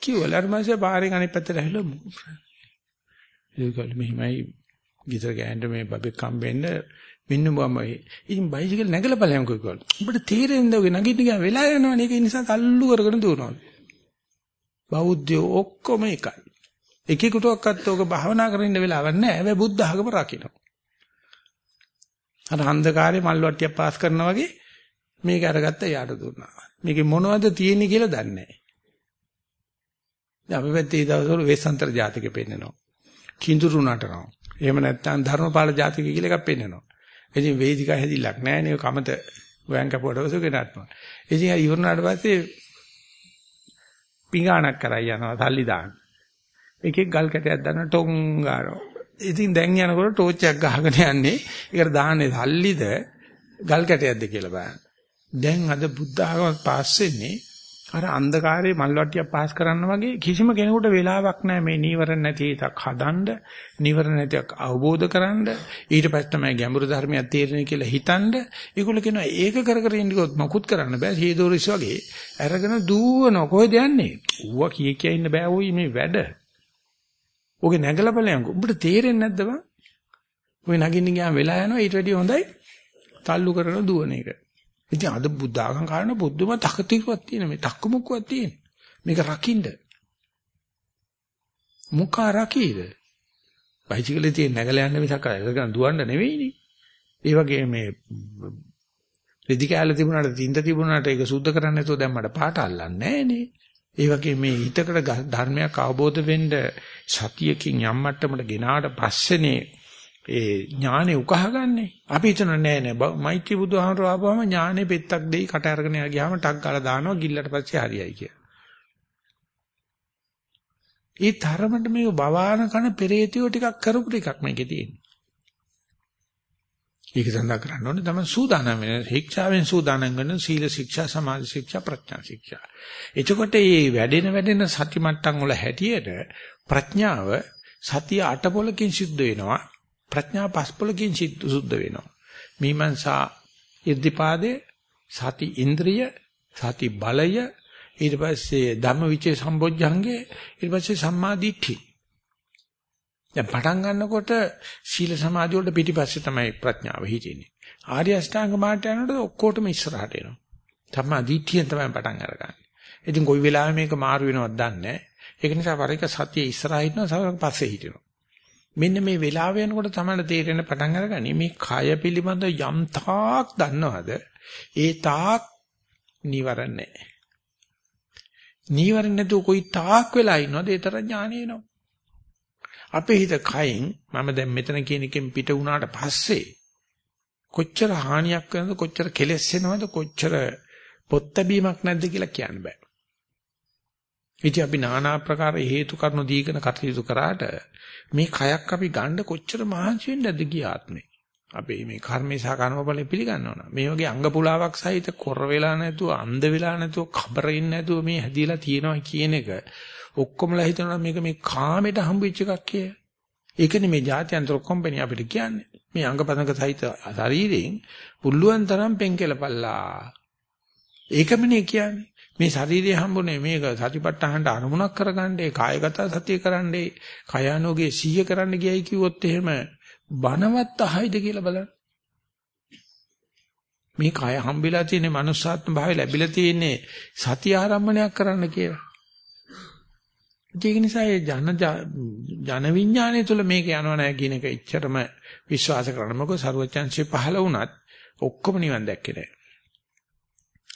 Speaker 1: කිව්වල අර මාසේ පාරේ අනිත් පැත්තට ඇවිල්ලා ඒකල් මෙහිමයි ගිතර ගෑනට මේ බබෙක් හම්බෙන්න මෙන්න මම ඉතින් බයිසිකල් නැගලා බලයන්කෝ කිව්වලු. උඹට තේරෙන්නේ ඔගේ නගින්න ගියා වෙලා යනවනේ ඒක නිසා තල්ලු කරගෙන දුවනවා. බෞද්ධයෝ ඔක්කොම එකයි. එකෙකුටවත් ඔක භාවනා කරන්න ඉන්න වෙලාවක් නැහැ. හැබැයි බුද්ධ ආගම රකින්න. අර අන්ධකාරයේ මල් වට්ටියක් පාස් කරනා වගේ මේක අරගත්ත යාට දුන්නා. මේකේ මොනවද තියෙන්නේ කියලා දන්නේ නැහැ. දැන් අපි පැත්තේ දවස්වල වේසන්තර ජාතකෙ පෙන්නනවා. කිඳුරු නටනවා. එහෙම නැත්නම් ධර්මපාල ජාතකෙ කියලා එකක් පෙන්නනවා. ඉතින් වේදිකා හැදිලක් නැහැ නේ කමත ගෝයන් කපුවට වසුගේ නටනවා. ඉතින් ඉවරනාට පස්සේ පිඟානක් කරා යනවා සල්ලි දාන්න. එකෙක් ගල් කැටයක් දාන ටොං ගන්නවා. ඉතින් දැන් යනකොට ටෝච් එකක් ගහගෙන යන්නේ. ඒකට දාන්නේ සල්ලිද ගල් කැටයක්ද කියලා බලන්න. දැන් අද බුද්ධ ආගම පාස් වෙන්නේ අර අන්ධකාරයේ මල්වට්ටියක් පාස් කරන්න වගේ කිසිම කෙනෙකුට වෙලාවක් නැහැ මේ නීවරණ නැති එකක් හදන්න, නීවරණ නැති එකක් අවබෝධ කරන්න, ඊට පස්සේ තමයි ගැඹුරු ධර්මයක් තේරෙන්නේ කියලා හිතන්න. ඒගොල්ලෝ කියනවා ඒක කර කර ඉන්නකොත් මකුත් කරන්න බෑ. සීදෝරිස් වගේ අරගෙන දුවන කොහෙද යන්නේ? ඌවා කිය කිය ඉන්න බෑ ওই මේ වැඩ. ඔගේ නැගලා බලයන්කො. උඹට තේරෙන්නේ නැද්ද බං? ඔය නගින්න ගියාම වෙලා යනවා ඊට වැඩිය හොඳයි. තල්ලු කරන දුවන එක. ඉතින් අද බුද්ධාගම් කාරණ බුද්ධම තකතිරුවක් තියෙන මේ තක්කමුක්කුවක් තියෙන. මේක රකින්න. මුඛා රකීද? බයිසිකලේ තියෙන නැගලා යන්න මිසක් අරගෙන දුවන්න නෙවෙයිනේ. ඒ වගේ මේ රෙදි කැල තිබුණාට තින්ද තිබුණාට ඒක සුද්ධ කරන්න නැතුව දැන් මට පාට අල්ලන්නේ නැහනේ. ඒ වගේ මේ හිතකට ධර්මයක් අවබෝධ වෙන්න සතියකින් යම් මට්ටමකට ගෙනාට පස්සේනේ ඒ ඥානෙ උකහාගන්නේ. අපි හිතන නෑ නෑ මෛත්‍රී බුදුහාමර ආපුවම ඥානෙ පෙත්තක් දෙයි කට අරගෙන ගියාම ටක් ගාලා දානවා ගිල්ලට පස්සේ හරියයි කිය. ඒ තරමට මේ බවාන කන පෙරේතියෝ ටිකක් කරපු ටිකක් මේකේ තියෙන්නේ. ඒක සඳහන් කරන්න ඕනේ තමයි සූදානම් වෙන ශික්ෂාවෙන් සූදානම් වෙන සීල ශික්ෂා සමාධි ශික්ෂා ප්‍රඥා ශික්ෂා. එතකොට මේ වැඩෙන වැඩෙන සති මට්ටම් වල හැටියට ප්‍රඥාව සතිය අටපොලකින් සිද්ධ වෙනවා. ප්‍රඥා පස්පලකින් සුද්ධ වෙනවා. මීමන්සා ඉර්ධිපාදේ සති ඉන්ද්‍රිය සති බලය ඊට පස්සේ ධම්මවිචේ සම්බොජ්ජංගේ ඊට පස්සේ සම්මා දිට්ඨි. දැන් පටන් ගන්නකොට සීල සමාධි වලට පිටිපස්සේ තමයි ප්‍රඥාව හිටින්නේ. ආර්ය අෂ්ටාංග මාර්ගයට යනකොට ඔක්කොටම ඉස්සරහට එනවා. සම්මා දිට්ඨියෙන් තමයි පටන් අරගන්නේ. ඉතින් කොයි වෙලාවෙ මේක මාරු වෙනවද දන්නේ නැහැ. ඒක නිසා වර එක සතිය ඉස්සරහා හිටනවා සමහරවිට පස්සේ හිටිනවා. මෙන්න මේ වෙලාව යනකොට තමයි තේරෙන පටන් අරගන්නේ මේ කය පිළිබඳ යම් තාක් දන්නවද ඒ තාක් නිවරණ නැහැ. නිවරණ නැතුව කොයි තාක් වෙලා ඉන්නවද ඒ තරම් ඥානෙ එනවා. අපේ හිත කයින් මම දැන් මෙතන කියන එකෙන් පිට වුණාට පස්සේ කොච්චර හානියක් වෙනවද කොච්චර කෙලෙස් වෙනවද කොච්චර පොත්තබීමක් නැද්ද කියලා කියන්න බෑ. ඉතින් අපි নানা ආකාර හේතු කාරණු දීගෙන කටයුතු කරාට මේ කයක් අපි ගන්න කොච්චර මහන්සි වෙන්නද ගියාත්මේ. අපි මේ කර්මේ සහ කර්මඵල පිළිගන්නවනම් මේ වගේ අංග පුලාවක් සහිත කොර වෙලා නැතුව අන්ධ වෙලා නැතුව කබරින් නැතුව මේ හැදිලා තියෙනවා කියන එක ඔක්කොමලා හිතනවා මේක මේ කාමයට හම්බෙච්ච එකක් කිය. ඒකනේ මේ ජාත්‍යන්තර කම්පැනි අපිට කියන්නේ. මේ අංගපතංග සහිත ශරීරයෙන් පුළුවන් තරම් පෙන්කෙලපල්ලා. ඒකමනේ කියන්නේ. මේ ශරීරය හම්බුනේ මේක සතිපට්ඨානට අනුමුණක් කරගන්නේ කායගත සතිය කරන්නේ කයානෝගේ සීය කරන්න ගියයි කිව්වොත් එහෙම බනවත් අහයිද කියලා බලන්න. මේ කය හම්බෙලා තියෙන manussාත්ම භාවය ලැබිලා තියෙන්නේ සතිය ආරම්භණයක් කරන්න කියලා. ඒක නිසා ඒ ජන ජන විඥානය තුළ මේක යනවා නැහැ කියන එක එච්චරම විශ්වාස කරන්න. මොකද ਸਰවචන්සේ පහළ වුණත් ඔක්කොම නිවන් දැක්කේ නැහැ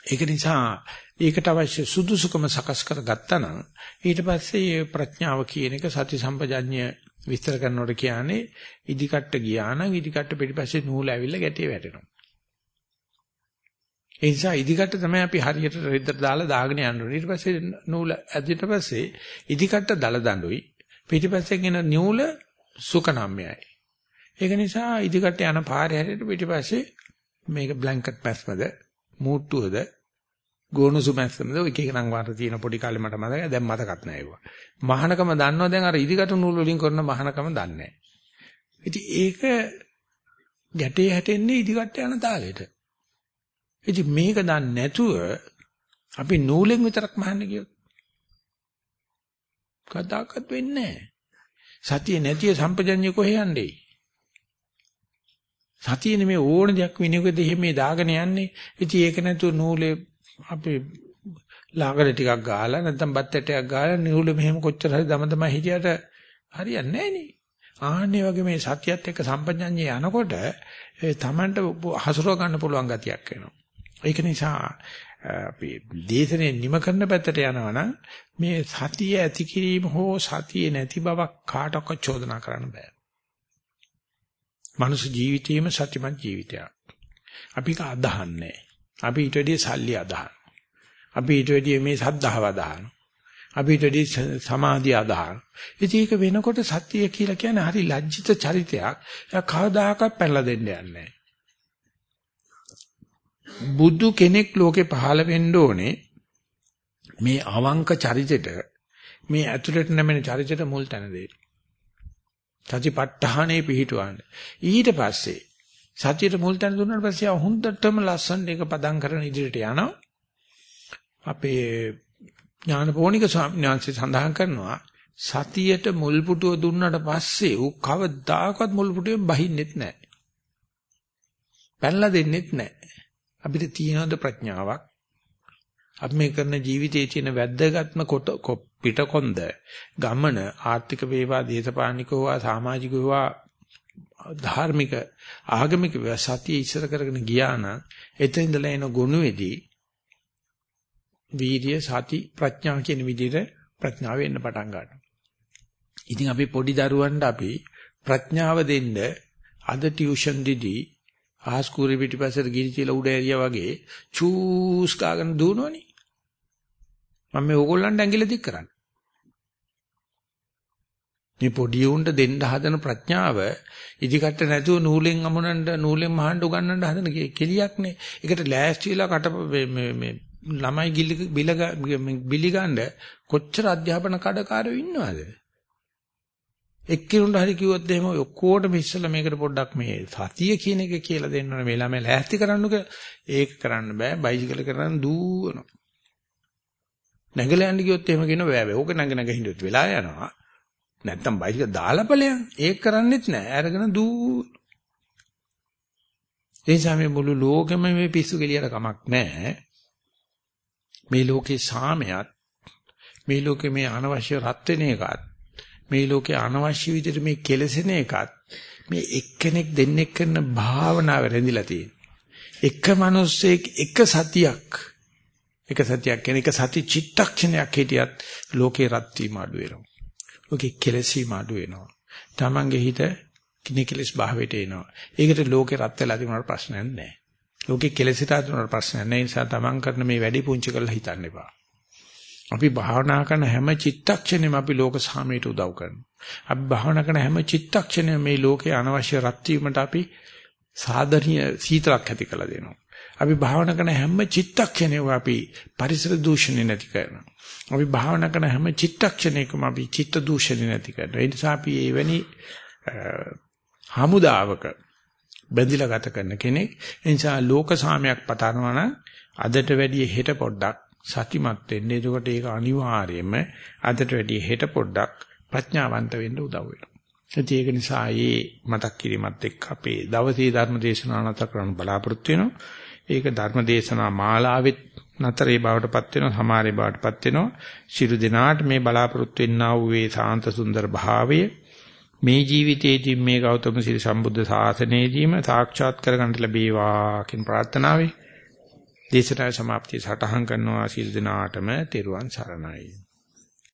Speaker 1: ඒක නිසා ඒකට අවශ්‍ය සුදුසුකම සකස් කරගත්තා නම් ඊට පස්සේ ප්‍රඥාව කියන එක සති සම්පජඤ්ඤය විස්තර කරනකොට කියන්නේ ඉදිකට්ට ගියා නම් ඉදිකට්ට පිටිපස්සේ නූල ඇවිල්ලා ගැටේ වැටෙනවා. ඒ නිසා ඉදිකට්ට තමයි අපි හරියට රෙද්දට දාලා දාගෙන යන්න ඕනේ. ඊට පස්සේ නූල ඇදිට පස්සේ ඉදිකට්ට දල දඬුයි. පිටිපස්සෙන් එන නූල සුකනම්යයි. ඒක නිසා ඉදිකට්ට යන පාරේ හැරෙට පිටිපස්සේ මේක බ්ලැන්කට් පැස්මද මූට්ටුවද ගෝනුසු මැස්සමද ඔය එක එක නම් වාට තියෙන පොඩි කාලේ මට මතකයි දැන් මතකත් නෑ ඒවා. මහානකම දන්නවා දැන් අර ඉදිකට නූල් වලින් කරන මහානකම දන්නේ නෑ. ඉතින් ඒක ගැටේ හැටෙන්නේ ඉදිකට යන තාලෙට. ඉතින් මේක දන්නේ නැතුව අපි නූලෙන් විතරක් මහන්න කියොත් කතාකත් වෙන්නේ නෑ. සතිය නැතිව සම්පජඤ්ඤය කොහේ යන්නේ? සතිය නෙමේ ඕන දෙයක් විනියකද එහෙම දාගෙන යන්නේ. ඉතින් ඒක නැතුව නූලේ අපි ලාගල ටිකක් ගාලා නැත්නම් බත් ඇටයක් ගාලා නිරුල මෙහෙම කොච්චර හරි දම දම හිටියට හරියන්නේ නැහැ නේ. ආන්නේ වගේ මේ සත්‍යයත් එක්ක සම්පජඤ්ඤය යනකොට ඒ Tamanට හසුරව ගන්න පුළුවන් ගතියක් වෙනවා. ඒක නිසා අපි දේශනේ නිම කරන පැත්තට යනවනම් මේ සතිය ඇති කිරීම හෝ සතිය නැති බවක් කාටවත් චෝදනා කරන්න බෑ. මනුෂ්‍ය ජීවිතයේම සත්‍යමත් ජීවිතයක්. අපි ඒක අදහන්නේ. අපි ඊට වැඩිය සල්ලි අදහන. අපි ඊට වැඩිය මේ සද්ධාව අදහන. අපි ඊට වැඩිය සමාධිය අදහන. ඉතින් ඒක වෙනකොට සත්‍ය කියලා කියන්නේ හරි ලැජ්ජිත චරිතයක්. ඒක කවදාකවත් පැනලා දෙන්න යන්නේ බුදු කෙනෙක් ලෝකේ පහළ වෙන්න ඕනේ. මේ අවංක චරිතෙට මේ ඇතුළට නැමෙන චරිතෙට මුල් තැන දෙන්න. සතිපට්ඨානේ පිහිටවන්න. ඊට පස්සේ සතියට මුල් තැන දුන්නාට පස්සේ හොඳටම ලස්සන එක පදම් කරන ඉදිරියට යනවා. අපේ ඥානපෝනික ස්වාමීන් වහන්සේ සඳහන් කරනවා සතියට මුල් පුටුව දුන්නාට පස්සේ ඌ කවදාකවත් මුල් පුටුවෙන් බහින්නෙත් නැහැ. පැනලා දෙන්නෙත් නැහැ. අපිට තියෙනවද ප්‍රඥාවක්? අපි මේ කරන ජීවිතයේ තියෙන වැද්දගත්ම කොට පිටකොන්ද ගමන ආර්ථික වේවා දේශපාලනික වේවා සමාජික වේවා ධාර්මික ආගමික වේවා සතිය ඉස්සර කරගෙන ගියා නම් එතන ඉඳලා එන ගුණෙදී වීර්ය සති ප්‍රඥා කියන විදිහට ප්‍රඥාව එන්න පටන් ගන්නවා. ඉතින් අපි පොඩි දරුවන්ට අපි ප්‍රඥාව දෙන්න අද ටියුෂන් දීදී ආස්කූරේ පිටිපස්සට ගිනි තියලා උඩ ඇරියා වගේ චූස් කාගෙන දුවනවනේ. මම මේ ඕගොල්ලන්ට ඇඟිලි දික් කරන්නේ. මේ පොඩි උන්ට දෙන්න හදන ප්‍රඥාව ඉදිකට නැතුව නූලෙන් අමුණන්න නූලෙන් මහන්න උගන්නන්න හදන කෙලියක් නේ. ඒකට ලෑස්තිලා කට මේ මේ ළමයි ගිලි බිල බිලි ගන්න කොච්චර අධ්‍යාපන කඩකාරයෝ ඉන්නවද? එක්කිනුට හරි කිව්වොත් එහෙම ඔක්කොටම ඉස්සලා මේකට පොඩ්ඩක් මේ සතිය කියන එක කියලා දෙන්න ඕනේ. මේ ළමයි ලෑස්ති කරන්නක ඒක කරන්න බෑ. බයිසිකල් කරන්න දුවනවා. නැගලා යන්න කිව්වොත් එහෙම කියන බෑ බෑ. ඕක නැග නැග හින්දුත් වෙලා යනවා. නැත්තම් බයිසිකල් දාලා ඵලයන් ඒක කරන්නෙත් නෑ අරගෙන දූ ඒ නිසා මේ මුළු ලෝකෙම මේ පිස්සු කෙලියට කමක් නෑ මේ ලෝකේ සාමයත් මේ ලෝකේ මේ අනවශ්‍ය රත් වෙන එකත් මේ ලෝකේ අනවශ්‍ය විදිහට මේ කෙලසෙන එකත් මේ එක්කෙනෙක් දෙන්නෙක් කරන භාවනාව රැඳිලා තියෙන. එක මිනිස්සෙක් එක සතියක් එක සතියක් කියන එක සති චිත්තක්ෂණයක් හිටියත් ලෝකේ රත් වීම අඩු වෙනවා. ලෝකේ කෙලසීම අඩු වෙනවා. Tamange හිත කිනිකලස් භාවයට එනවා. ඒකට ලෝකේ රත් වෙලා තිබුණාට ප්‍රශ්නයක් නැහැ. ලෝකේ කෙලසිත අතුනට ප්‍රශ්නයක් නැහැ. ඒ නිසා Taman කරන මේ වැඩි පුංචි කරලා හිතන්න එපා. අපි භාවනා කරන හැම චිත්තක්ෂණෙම අපි ලෝක සාමයට උදව් කරනවා. අපි භාවනා කරන හැම චිත්තක්ෂණෙම මේ ලෝකේ අනවශ්‍ය රත් වීමට අපි සාධනීය සීතලක් ඇති කළ දෙනවා. අපි භාවනා කරන හැම චිත්තක්ෂණයක අපි පරිසර දූෂණය නැති කරනවා. අපි භාවනා කරන හැම චිත්තක්ෂණයකම අපි චිත්ත දූෂණය නැති කරනවා. ඒ නිසා අපි එවැනි හමුදාවක බැඳිලා ගත කරන කෙනෙක්. ඒ නිසා ලෝක සාමයක් පතනවා නම් අදට වැඩිය හෙට පොඩ්ඩක් සතිමත් වෙන්න. එතකොට ඒක අනිවාර්යයෙන්ම අදට වැඩිය හෙට පොඩ්ඩක් ප්‍රඥාවන්ත වෙන්න උදව් වෙනවා. ඒක නිසා මේ මතක් කිරීමත් එක්ක අපේ දවසේ ධර්ම දේශනාව නැතර කරන්න බලාපොරොත්තු වෙනවා. ඒක ධර්ම දේශනා මාලාවෙත් නතරේ බවටපත් වෙනවා, සමාරේ බවටපත් වෙනවා. ශිරු දිනාට මේ බලාපොරොත්තු වෙන්නා වූ ඒ සාන්ත සුන්දර භාවය මේ ජීවිතයේදී මේ ගෞතම සිරි සම්බුද්ධ ශාසනයේදීම සාක්ෂාත් කරගන්න ලැබේවා කියන ප්‍රාර්ථනාවයි දේශනා සමාප්තිය සටහන් කරනවා සීල් දිනාටම තෙරුවන් සරණයි